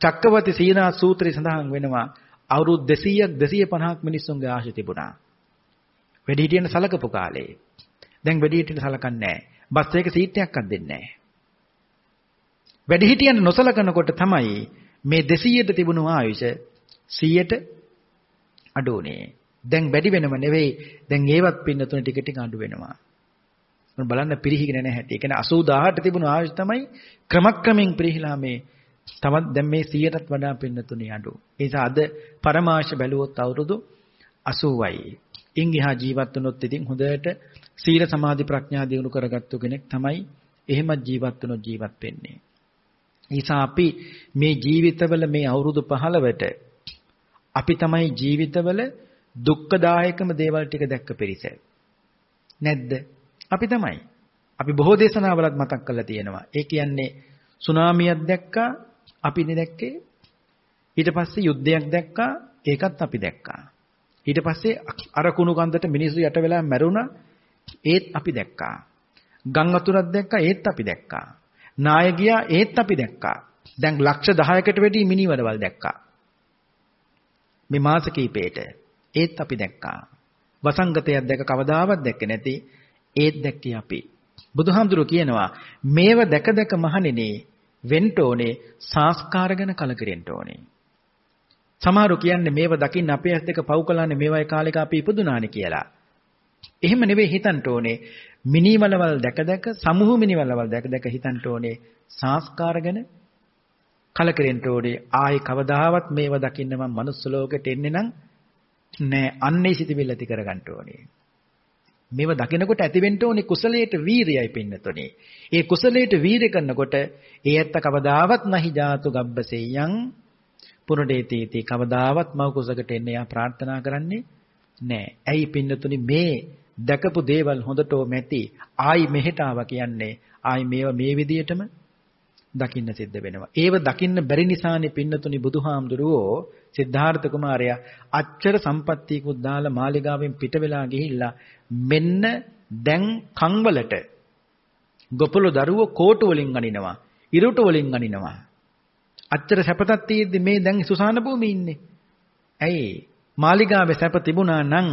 චක්කවති සීනා සූත්‍රය සඳහන් වෙනවා අවුරුදු 200ක් 250ක් මිනිස්සුන්ගේ ආශ තිබුණා. වැඩිහිටියන්ට සලකපු කාලේ. දැන් වැඩිහිටියන්ට සලකන්නේ නැහැ. බස් එකේ සීට් එකක්වත් දෙන්නේ නැහැ. වැඩිහිටියන්ට නොසලකනකොට තමයි මේ 200ට තිබුණු ආයුෂ 100ට අඩු වුණේ. දැන් වැඩි වෙනව නෙවෙයි දැන් ඒවත් පින්නතුන ටික ටික අඩු වෙනවා. මොන බලන්න පිරිහිගෙන නැහැ. ඒ කියන්නේ 80000ට තිබුණු ආයුෂ තමයි ක්‍රමක්‍රමයෙන් පිරිහිලා මේ තවත් දැන් මේ 100ටත් වඩා පින්නතුනේ අඩු. ඒ නිසා අද පරමාශ බැලුවොත් අවුරුදු 80යි. ඉන් එහා ජීවත් වුණොත් ඉතින් හොඳට සීල සමාධි ප්‍රඥා දිනු කරගත්තු කෙනෙක් තමයි එහෙම ජීවත් වුණොත් ජීවත් වෙන්නේ. නිසා අපි මේ ජීවිතවල මේ අවුරුදු 15ට අපි තමයි ජීවිතවල දුක්ඛදායකම දේවල් ටික දැක්ක පිරිස. නැද්ද? අපි තමයි. අපි බොහෝ දේශනාවලත් මතක් කරලා තියෙනවා. ඒ කියන්නේ සුනාමියක් දැක්කා අපිනේ දැක්කේ. ඊට පස්සේ යුද්ධයක් දැක්කා ඒකත් අපි දැක්කා. ඊට පස්සේ අර කුණු කන්දට මිනිස්සු යට වෙලා මැරුණා ඒත් අපි දැක්කා. ගම් වතුරක් දැක්කා ඒත් අපි දැක්කා. නාය ගියා ඒත් අපි දැක්කා. දැන් ලක්ෂ 10කට වැඩි මිනිවරවල් දැක්කා. මේ මාස කිහිපේට ඒත් අපි දැක්කා. වසංගතයක් දැක කවදාවත් දැක්කේ නැති ඒත් දැක්කේ අපි. බුදුහාමුදුරුවෝ කියනවා මේව දැක දැක මහණෙනි වෙන්න ඕනේ සංස්කාර ගැන කලකිරෙන්න ඕනේ. සමහරු කියන්නේ මේව දකින්න අපේ ඇස් දෙක පව් කළානේ මේවයි කාලෙක අපි ඉපදුනානේ කියලා. එහෙම නෙවෙයි හිතන්න ඕනේ. මිනිවලවල් දැක දැක සමුහ මිනිවලවල් දැක දැක හිතන්න ඕනේ සංස්කාර ගැන කලකිරෙන්න ඕනේ. ආයේ කවදාවත් මේව දකින්න මම manuss ලෝකෙට එන්නේ නම් නෑ අන්නේ සිටිවිල්ල ඇති කරගන්න ඕනේ. මේව දකිනකොට ඇතිවෙන්න ඕනේ කුසලයට වීරියයි පින්නතොනේ. ඒ කුසලයට වීරිය කරනකොට ඒ ඇත්ත කවදාවත් නැහි ජාතු ගබ්බසෙයන් පුරඩේතීති කවදාවත් මව කුසකට එන්න යා ප්‍රාර්ථනා කරන්නේ නැහැ. ඇයි පින්නතුනි මේ දැකපු දේවල් හොඳටම ඇති. ආයි මෙහෙට ආවා කියන්නේ ආයි මේවා මේ විදියටම දකින්න සිද්ධ වෙනවා. ඒව දකින්න බැරි නිසානේ පින්නතුනි බුදුහාමුදුරුවෝ සිද්ධාර්ථ කුමාරයා අච්චර සම්පත්තියකුත් දාලා මාලිගාවෙන් පිට වෙලා ගිහිල්ලා මෙන්න දැන් කංවලට ගොපළු දරුවෝ කෝටු වලින් අනිනවා. ඉරුට වලින් අනිනවා. අච්චර සැපතක් තියෙද්දි මේ දැන් සුසාන භූමියේ ඉන්නේ. ඇයි? මාලිගාවේ සැප තිබුණා නම්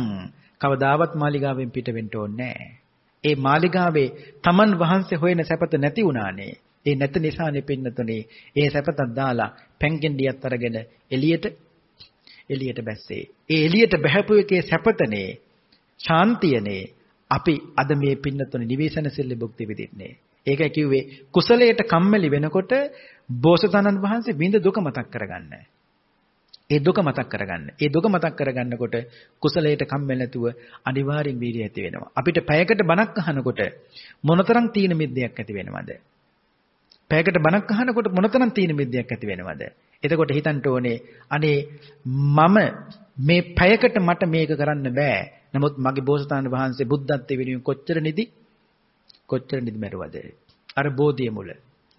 කවදාවත් මාලිගාවෙන් පිට වෙන්න ඕනේ ඒ මාලිගාවේ Taman වහන්සේ හොයන සැපත නැති වුණානේ. ඒ නැත නිසානේ පින්නතුනේ ඒ සැපතක් දාලා පැංගෙන්ඩියත් අරගෙන එළියට එළියට බැස්සේ. ඒ එළියට බහැපු එකේ සැපතනේ ශාන්තියනේ අපි අද මේ පින්නතුනේ නිවේශන සෙල්ල භුක්ති විඳින්නේ. ඒකයි කිව්වේ කුසලයට කම්මැලි වෙනකොට බෝසතාණන් වහන්සේ විඳ දුක මතක් කරගන්න. ඒ දුක මතක් කරගන්න. ඒ දුක මතක් කරගන්නකොට කුසලයට කම්මැලි නැතුව අනිවාර්යෙන් වීර්යය ඇති වෙනවා. අපිට පැයකට බණක් අහනකොට මොනතරම් තීන මිද්දයක් ඇති වෙනවද? පැයකට බණක් අහනකොට මොනතරම් තීන මිද්දයක් ඇති වෙනවද? එතකොට හිතන්න ඕනේ අනේ මම මේ පැයකට මට මේක කරන්න බෑ. නමුත් මගේ බෝසතාණන් වහන්සේ බුද්ධත්වයේ වෙනුවෙන් කොච්චර නිදි කොච්චර නිදි මරුවද? අර බෝධිය මුල.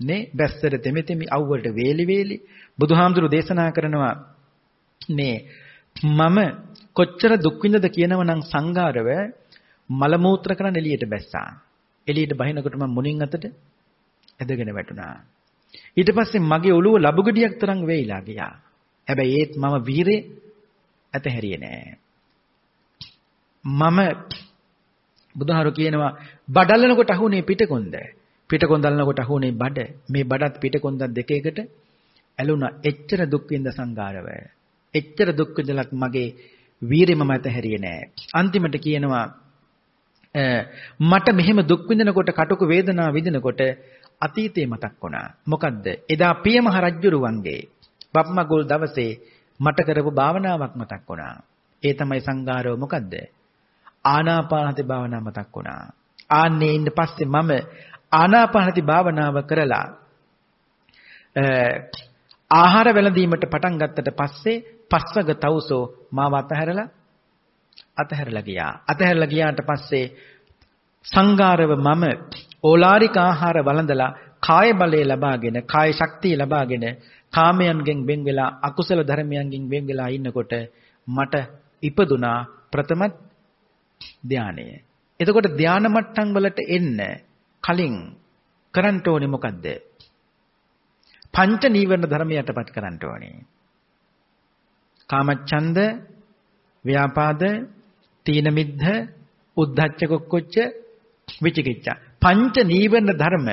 නේ බැස්සට තෙමෙතෙමි අවුවට වේලි වේලි බුදුහාමුදුරු දේශනා කරනවා මේ මම කොච්චර දුක් විඳද කියනවනම් සංඝාරව මල මූත්‍ර කරන් එළියට බැස්සා. එළියට බහිනකොට මම මුණින් අතට ඇදගෙන වැටුණා. ඊට පස්සේ මගේ ඔළුව ලබුගඩියක් තරම් වෙයිලා ගියා. හැබැයි ඒත් මම වීරේ ඇතහැරියේ නෑ. මම බුදුහාරු කියනවා බඩල්ලනකොට අහුනේ පිටකොන්ද. පිටකොන්දල්නකොට අහුනේ බඩ. මේ බඩත් පිටකොන්දත් දෙක එකට ඇලුනා. එච්චර දුක් විඳ සංගාරව. එච්චර දුක් විඳලත් මගේ වීරෙම මත හැරියේ නෑ. අන්තිමට කියනවා මට මෙහෙම දුක් විඳිනකොට කටුක වේදනාව විඳිනකොට අතීතේ මතක් වුණා. මොකද්ද? එදා පියමහ රජුරුවන්ගේ බප්මගුල් දවසේ මට කරපු භාවනාවක් මතක් වුණා. ඒ තමයි සංගාරව මොකද්ද? ආනාපානසති භාවනාව මතක් වුණා. ආන්නේ ඉන්න පස්සේ මම ආනාපානසති භාවනාව කරලා ආහාර වැළඳීමට පටන් ගත්තට පස්සේ පස්සග තවුසෝ මාව අතහැරලා අතහැරලා ගියා. අතහැරලා ගියාට පස්සේ සංගාරව මම ඕලාරික ආහාර වළඳලා කාය බලය ලබාගෙන කාය ශක්තිය ලබාගෙන කාමයන්ගෙන් වෙන් වෙලා අකුසල ධර්මයන්ගෙන් වෙන් වෙලා ඉන්නකොට මට ඉපදුනා ප්‍රථම ධානය. එතකොට ධාන මට්ටම් වලට එන්න කලින් කරන්න ඕනේ මොකද්ද? පංච නීවරණ ධර්මයටපත් කරන්න ඕනේ. කාමච්ඡන්ද, ව්‍යාපාද, තීන මිද්ධ, උද්ධච්ච කුක්කුච්ච, විචිකිච්ඡා. පංච නීවරණ ධර්ම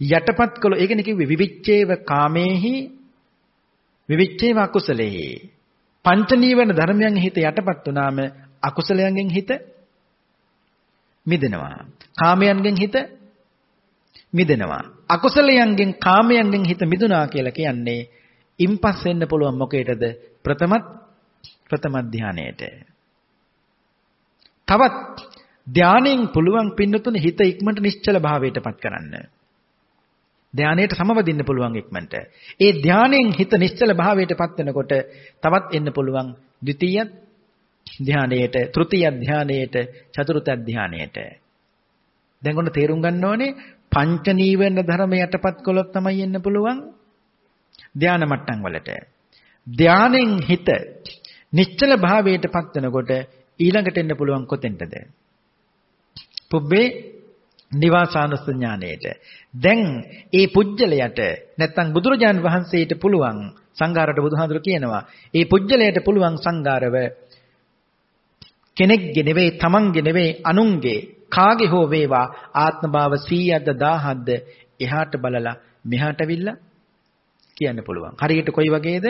යටපත් කළ ඒ කියන්නේ කිව්වේ විවිච්ඡේව කාමේහි විවිච්ඡේව අකුසලේහි. පංච නීවරණ ධර්මයන් හිත යටපත් වුනාම අකුසලයන්ගෙන් හිත මිදෙනවා. කාමයන්ගෙන් හිත මිදෙනවා. අකුසලයන්ගෙන් කාමයන්ගෙන් හිත මිදුණා කියලා කියන්නේ ඉම්පස් වෙන්න පුළුවන් මොකේටද ප්‍රථමත් ප්‍රථම ධානයේට තවත් ධානයෙන් පුළුවන් පින්නතුනේ හිත ඉක්මනට නිශ්චල භාවයටපත් කරන්න. ධානයට සමවදින්න පුළුවන් ඉක්මනට. ඒ ධානයෙන් හිත නිශ්චල භාවයටපත් වෙනකොට තවත් එන්න පුළුවන් ද්විතීය ධානයට, තෘතීය ධානයට, චතුර්ථ ධානයට. දැන් ඔන්න තේරුම් ගන්න ඕනේ පංච නීවරණ ධර්ම යටපත් කළොත් තමයි එන්න පුළුවන් ධාන මට්ටම් වලට. ධානයෙන් හිත නිශ්චල භාවයටපත් වෙනකොට ඊළඟට එන්න පුළුවන් කොතෙන්ටද? පුබ්බේ නිවාසානුස්ස ඥාණයට. දැන් ඒ පුජ්‍යලයට නැත්තම් බුදුරජාන් වහන්සේට පුළුවන් සංඝාරයට බුදුහාඳුර කියනවා. ඒ පුජ්‍යලයට පුළුවන් සංඝාරව කෙනෙක්ගේ නෙවෙයි තමන්ගේ නෙවෙයි අනුන්ගේ කාගේ හෝ වේවා ආත්ම භාව 100ක්ද 1000ක්ද එහාට බලලා මෙහාට අවිල්ලා කියන්න පුළුවන්. හරියට කොයි වගේද?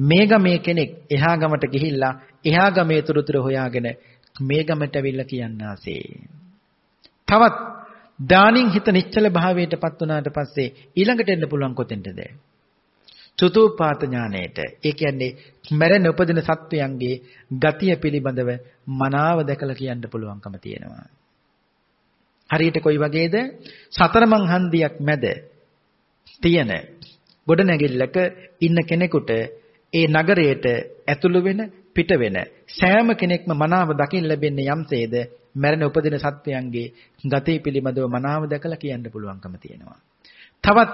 මේ ගමේ කෙනෙක් එහා ගමට ගිහිල්ලා එහා ගමේ තුරුතුරු හොයාගෙන මේ ගමට අවිල්ලා කියන්නාසේ. තවත් දානින් හිත නිශ්චල භාවයටපත් වුණාට පස්සේ ඊළඟට එන්න පුළුවන් කොතෙන්ටද? චතුපාත ඥාණයට. ඒ කියන්නේ මරණ උපදින සත්වයන්ගේ ගතිය පිළිබඳව මනාව දැකලා කියන්න පුළුවන්කම තියෙනවා. හරියට කොයි වගේද? සතර මං හන්දියක් මැද තියෙන ගොඩනැගිල්ලක ඉන්න කෙනෙකුට ඒ නගරයට ඇතුළු වෙන පිට වෙන සෑම කෙනෙක්ම මනාව දකින්න ලැබෙන්නේ යම්සේද මැරෙන උපදින සත්වයන්ගේ ගතේ පිළිබඳව මනාව දැකලා කියන්න පුළුවන්කම තියෙනවා. තවත්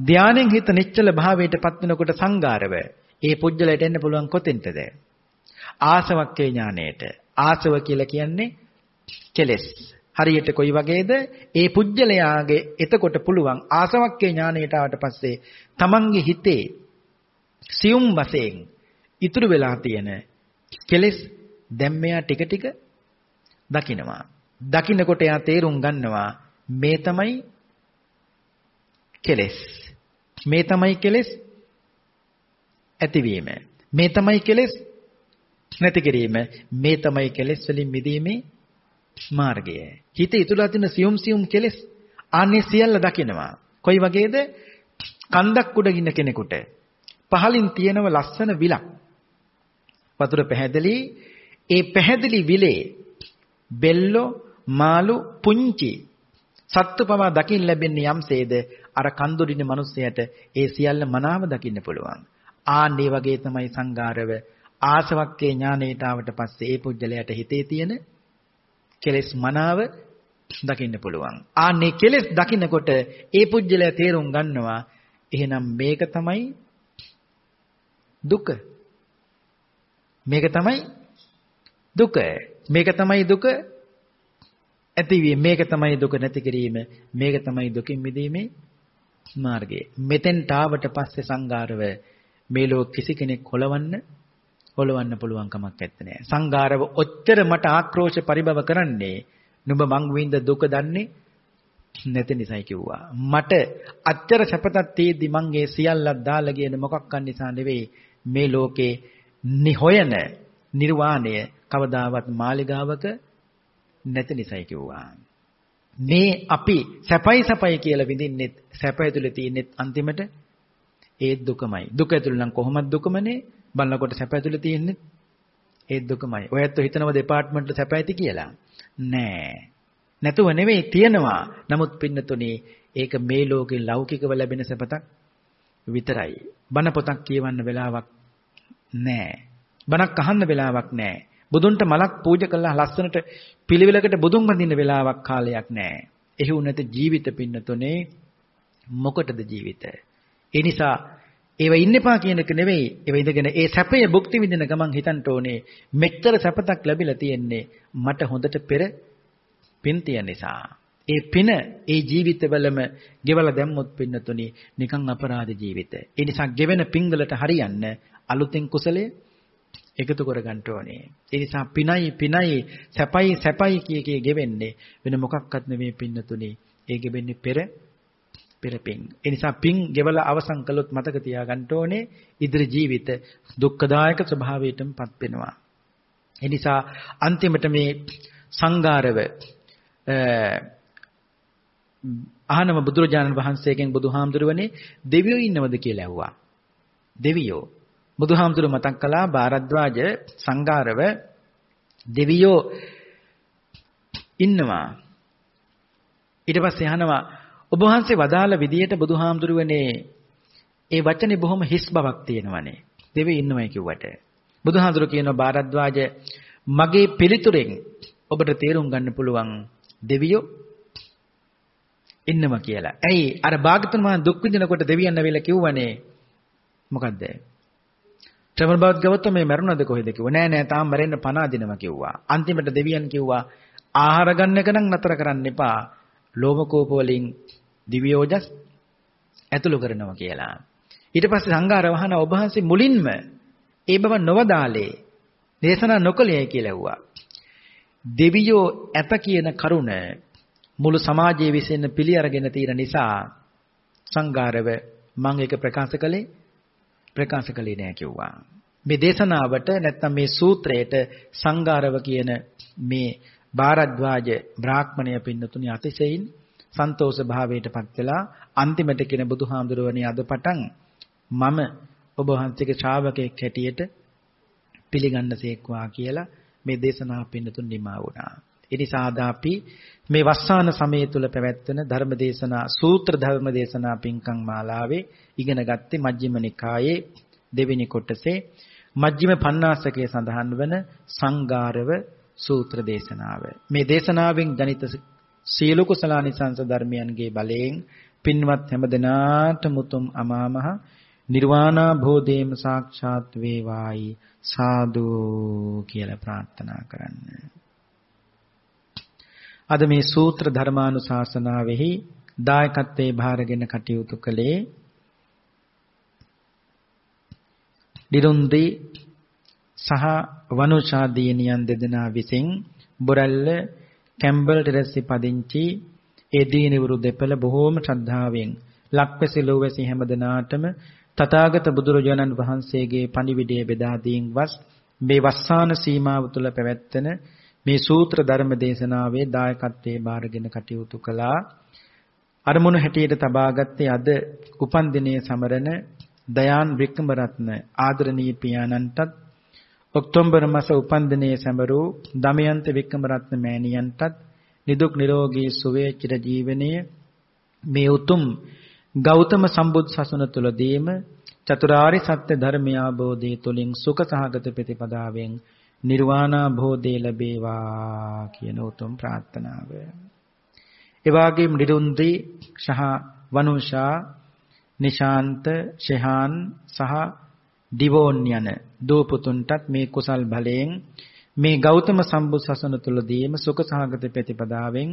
ධානයෙන් හිත නිශ්චල භාවයට පත් වෙනකොට සංගාරව ඒ පුජ්‍යලයට එන්න පුළුවන් කොතෙන්ටද? ආසවක්කේ ඥාණයට. ආසව කියලා කියන්නේ කෙලෙස්. හරියට කොයි වගේද? ඒ පුජ්‍යලයාගේ එතකොට පුළුවන් ආසවක්කේ ඥාණයට ආවට පස්සේ තමන්ගේ හිතේ සියුම් වශයෙන් ඉතුරු වෙලා තියෙන කෙලෙස් දැන් මෙයා ටික ටික දකිනවා. දකින්නකොට එයා තේරුම් ගන්නවා මේ තමයි කෙලෙස්. මේ තමයි කෙලෙස් ඇතිවීම. මේ තමයි කෙලෙස් නැති කිරීම. මේ තමයි කෙලෙස් වලින් මිදීමේ මාර්ගය. හිතේ ඉතුරුලා තියෙන සියුම් සියුම් කෙලෙස් ආන්නේ සියල්ල දකිනවා. කොයි වගේද? කන්දක් උඩ ඉන්න කෙනෙකුට පහලින් තියෙනව ලස්සන විලක්. වතුර පැහැදිලි. ඒ පැහැදිලි විලේ බෙල්ලෝ මාළු පුංචි සත්තු පවා දකින්න ලැබෙන්නේ යම්සේද අර කන්දොඩින මිනිසයාට ඒ සියල්ල මනාව දකින්න පුළුවන්. ආන්නේ වගේ තමයි සංගාරව ආසවක්කේ ඥානයට ආවට පස්සේ ඒ පුජ්‍යලයට හිතේ තියෙන කෙලෙස් මනාව දකින්න පුළුවන්. ආන්නේ කෙලෙස් දකින්නකොට ඒ පුජ්‍යලය තේරුම් ගන්නවා එහෙනම් මේක තමයි දුක. මේක තමයි දුක. මේක තමයි දුක ඇතිවීම. මේක තමයි දුක නැති කිරීම. මේක තමයි දුකින් මිදීමේ මාර්ගය. මෙතෙන්ට ආවට පස්සේ සංගාරව මේ ලෝක කිසි කෙනෙක් හොලවන්න හොලවන්න පුළුවන් කමක් නැත්තේ. සංගාරව ඔච්චර මට ආක්‍රෝෂ පරිභව කරන්නේ නුඹ මං විඳ දුක දන්නේ නැති නිසායි කිව්වා. මට අච්චර සැපතක් තියෙද්දි මං ඒ සියල්ලක් දාලා කියන මොකක්ද නිසා නෙවෙයි මේ ලෝකේ නිහොයන නිර්වාණය කවදාවත් මාලිගාවක නැති නිසායි කිව්වා. මේ අපි සැපයි සැපයි කියලා විඳින්නෙත් සැප ඇතුලේ තියෙනෙත් අන්තිමට ඒ දුකමයි. දුක ඇතුළේ නම් කොහොමද දුකමනේ? බලනකොට සැප ඇතුලේ තියෙන්නේ ඒ දුකමයි. ඔයත් හිතනව දෙපාර්ට්මන්ට් සැප ඇති කියලා. නෑ. නැතුව නෙවෙයි තියෙනවා. නමුත් පින්නතුනි ඒක මේ ලෝකේ ලෞකිකව ලැබෙන සැපතක් විතරයි. බණ පොතක් කියවන්න වෙලාවක් නෑ. බණක් අහන්න වෙලාවක් නෑ. බුදුන්ට මලක් පූජා කළා ලස්සනට පිළිවෙලකට බුදුන් වඳින්න වෙලාවක් කාලයක් නෑ. එහි උනත ජීවිත පින්නතුනේ මොකටද ජීවිත? ඒ නිසා ඒව ඉන්නපා කියන එක නෙවෙයි ඒව ඉඳගෙන ඒ සැපය භුක්ති විඳින ගමන් හිතන්න ඕනේ මෙච්චර සැපතක් ලැබිලා තියෙන්නේ මට හොඳට පෙර පින් තියෙන නිසා. ඒ පින ඒ ජීවිතවලම ගෙවලා දැම්මොත් පින්නතුනි නිකන් අපරාධ ජීවිත. ඒ නිසා ගෙවෙන පින්වලට හරියන්න අලුතෙන් කුසලයේ එකතු කරගන්න ඕනේ. ඒ නිසා පිනයි පිනයි සැපයි සැපයි කිය කිය ගෙවෙන්නේ වෙන මොකක්වත් නෙමෙයි පින්නතුනි. ඒ ගෙවෙන්නේ පෙර පෙර පින්. ඒ නිසා පින් ගෙවලා අවසන් කළොත් මතක තියාගන්න ඕනේ ඉදිරි ජීවිත දුක්ඛදායක ස්වභාවයටමපත් වෙනවා. ඒ නිසා අන්තිමට මේ සංගාරව අහනම බුදුරජාණන් වහන්සේගෙන් බුදුහාමුදුරුවනේ දෙවියෝ ඉන්නවද කියලා ඇහුවා. දෙවියෝ. බුදුහාමුදුරුව මතක් කළා භාරද්වාජ සංගාරව දෙවියෝ ඉන්නවා. ඊට පස්සේ අහනවා ඔබ වහන්සේ වදාළ විදියට බුදුහාමුදුරුවනේ ඒ වචනේ බොහොම හිස් බවක් තියෙනවනේ. දෙවියෝ ඉන්නවයි කිව්වට. බුදුහාමුදුරුව කියනවා භාරද්වාජ මගේ පිළිතුරෙන් ඔබට තේරුම් ගන්න පුළුවන් දෙවියෝ ඉන්නවා කියලා. ඇයි අර භාගතුන් වහන්සේ දුක් විඳිනකොට දෙවියන් ඇවිල්ලා කිව්වනේ මොකද්ද? ශ්‍රමණ බවත් ගවත මේ මරුණද කොහෙද කිව්වා. නෑ නෑ තාම මැරෙන්න පණ අදිනවා කිව්වා. අන්තිමට දෙවියන් කිව්වා ආහාර ගන්න එක නම් නතර කරන්න එපා. ලෝභ කෝප වලින් දිව්‍යෝජස් ඇතුළු කරනවා කියලා. ඊට පස්සේ සංඝාර වහන ඔබ වහන්සේ මුලින්ම ඒ බව නොවදාලේ දේශනා නොකළේ කියලා ඇහුවා. දෙවියෝ ඇත කියන කරුණ මුළු සමාජයේ විසින් පිළි අරගෙන තියෙන නිසා සංඝාරව මම ඒක ප්‍රකාශ කළේ ප්‍රකාශ කළේ නෑ කිව්වා. මේ දේශනාවට නැත්නම් මේ සූත්‍රයට සංඝාරව කියන මේ භාරද්වාජ බ්‍රාහ්මණය පින්නතුනි අතිශයින් සන්තෝෂ භාවයටපත් වෙලා අන්තිමට කියන බුදුහාමුදුරුවනේ අද පටන් මම ඔබ වහන්සේගේ ශ්‍රාවකෙක් හැටියට පිළිගන්නසේක්වා කියලා මේ දේශනාව පින්නතුන් නිමා වුණා. ඒ නිසා අද අපි මේ වස්සාන සමය තුල පැවැත්වෙන ධර්ම දේශනා සූත්‍ර ධර්ම දේශනා පින්කම් මාලාවේ ඉගෙන ගත්තේ මජ්ක්‍ධිම නිකායේ දෙවෙනි කොටසේ මජ්ක්‍ධිම පඤ්ඤාසකයේ සඳහන් වන සංගාරව සූත්‍ර දේශනාව. මේ දේශනාවෙන් ජනිත සීල කුසලානිසංස ධර්මයන්ගේ බලයෙන් පින්වත් හැමදෙනාට මුතුම් අමාමහ නිර්වාණ භෝධේම සාක්ෂාත් වේවායි සාදු කියලා ප්‍රාර්ථනා කරන්න. අද මේ සූත්‍ර ධර්මානුශාසනාවෙහි දායකත්වයේ භාරගෙන කටයුතු කළේ දිරුන්දී සහ වනුෂා දියණියන් දෙදෙනා විසින් බොරැල්ල කැම්බල් ටෙරස්සි පදිංචි ඒ දීනිවරු දෙපළ බොහෝම ශ්‍රද්ධාවෙන් ලක්වැසි ලෝවැසි හැමදෙනාටම තථාගත බුදුරජාණන් වහන්සේගේ පණිවිඩය බෙදා දීන් වස් මේ වස්සාන සීමාව තුළ පැවැත්වෙන මේ සූත්‍ර ධර්ම දේශනාවේ දායකත්වයේ බාරගෙන කටයුතු කළා. අරමුණු හැටියට තබාගත්තේ අද උපන් දිනයේ සමරන දයාන් වික්‍රමරත්න ආදරණීය පියාණන්ටත් ඔක්තෝබර් මාස උපන් දිනයේ සැමරූ දමයන්ත වික්‍රමරත්න මෑණියන්ටත් නිදුක් නිරෝගී සුවය චිර ජීවනයේ මේ උතුම් ගෞතම සම්බුද් සසුන තුලදීම චතුරාර්ය සත්‍ය ධර්මය අවබෝධය තුලින් සුඛ සහගත ප්‍රතිපදාවෙන් නිර්වාණ භෝධය ලැබේවා කියන උතුම් ප්‍රාර්ථනාව. ඒ වගේම නිරුන්දි සහ වනුෂා නිශාන්ත ෂෙහාන් සහ දිවෝන් යන දූ පුතුන්ටත් මේ කුසල් බලයෙන් මේ ගෞතම සම්බුසසන තුලදීම සුඛ සහගත ප්‍රතිපදාවෙන්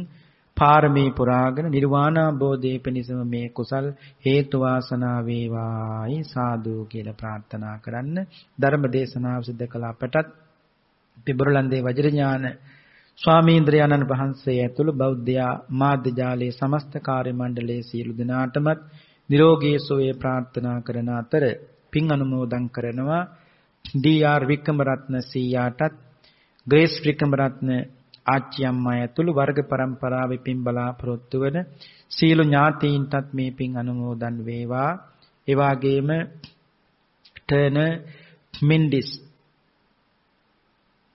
පාරමී පුරාගෙන නිර්වාණ අවබෝධයේ පිණිසම මේ කුසල් හේතු වාසනා වේවායි සාදු කියලා ප්‍රාර්ථනා කරන්න ධර්ම දේශනාව සිදු කළ අපටත් පිබුරලන්දේ වජිරඥාන ස්වාමීන්ද්‍රයන්න් වහන්සේ ඇතුළු බෞද්ධයා මාධ්‍ය ජාලයේ සමස්ත කාර්ය මණ්ඩලයේ සියලු දෙනාටමත් නිරෝගී සුවය ප්‍රාර්ථනා කරන අතර පින් අනුමෝදන් කරනවා ඩී.ආර්. වික්‍රමරත්න සීයාටත් ග්‍රේස් වික්‍රමරත්න ආච්චි අම්මා ඇතුළු වර්ග પરම්පරාවේ පින් බලාපොරොත්තු වන සීල ඥාතීන්ටත් මේ පින් අනුමෝදන් වේවා. ඒ වගේම ටර්න මින්ඩිස්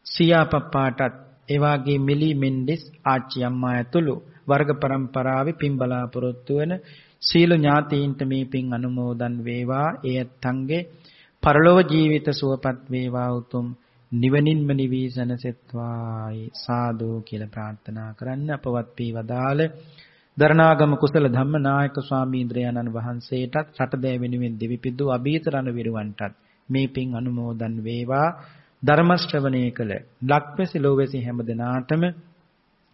සියාපප්පාටත් ඒ වගේ මිලි මින්ඩිස් ආච්චි අම්මා ඇතුළු වර්ග પરම්පරාවේ පින් බලාපොරොත්තු වන සීල ඥාතීන්ට මේ පින් අනුමෝදන් වේවා. ඒ ඇත්තන්ගේ පරලොව ජීවිත සුවපත් වේවා උතුම්. නිවනින්ම නිවීසන සෙත්වායි. සාදු කියලා ප්‍රාර්ථනා කරන්න අපවත් පී වදාළ දරණාගම කුසල ධම්මනායක ස්වාමීන්ද්‍රයන්න් වහන්සේටත් රටදෑ වෙනුවෙන් දෙවිපිදු අභීතරණ විරුවන්ටත් මේ පින් අනුමෝදන් වේවා. ධර්ම ශ්‍රවණය කළ ලක්වැසි ලෝවැසි හැම දිනාටම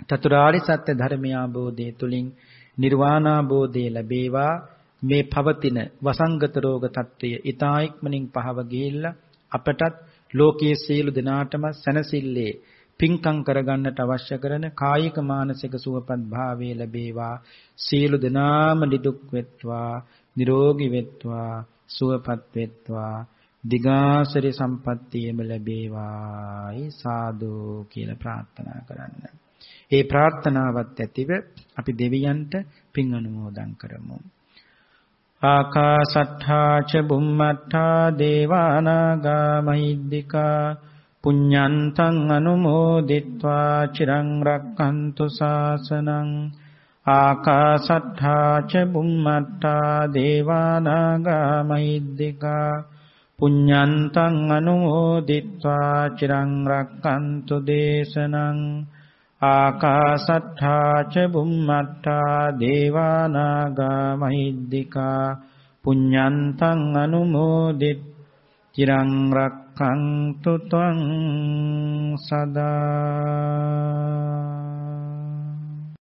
චතුරාර්ය සත්‍ය ධර්මය අවබෝධය තුලින් නිර්වාණ අවබෝධය ලැබේවා. මේ පවතින වසංගත රෝග తত্ত্বය ඊතා ඉක්මනින් පහව ගිහිල්ලා අපටත් ලෝකයේ සියලු දෙනාටම සැනසille පිංකම් කරගන්නට අවශ්‍ය කරන කායික මානසික සුවපත් භාවය ලැබේවා. සියලු දෙනාම නිදුක් වෙත්වා නිරෝගී වෙත්වා සුවපත් වෙත්වා. දිගාසරි සම්පත්තියම ලැබේවායි සාදු කියලා ප්‍රාර්ථනා කරන්න. ඒ ප්‍රාර්ථනාවත් ඇතිව අපි දෙවියන්ට පින් අනුමෝදන් කරමු. ආකාසට්ඨා ච බුම්මට්ඨා දේවානාගා මහිද්దికා පුඤ්ඤන්තං අනුමෝදිත්වා චිරං රක්ඛන්තු සාසනං ආකාසට්ඨා ච බුම්මට්ඨා දේවානාගා මහිද්దికා පුඤ්ඤන්තං අනුමෝදිත්වා චිරං රක්칸තු දේශනං ආකාසට්ඨා ච බුම්මට්ඨා දේවානාගා මහිද්దికා පුඤ්ඤන්තං අනුමෝදිත් චිරං රක්칸තු ත්වං සදා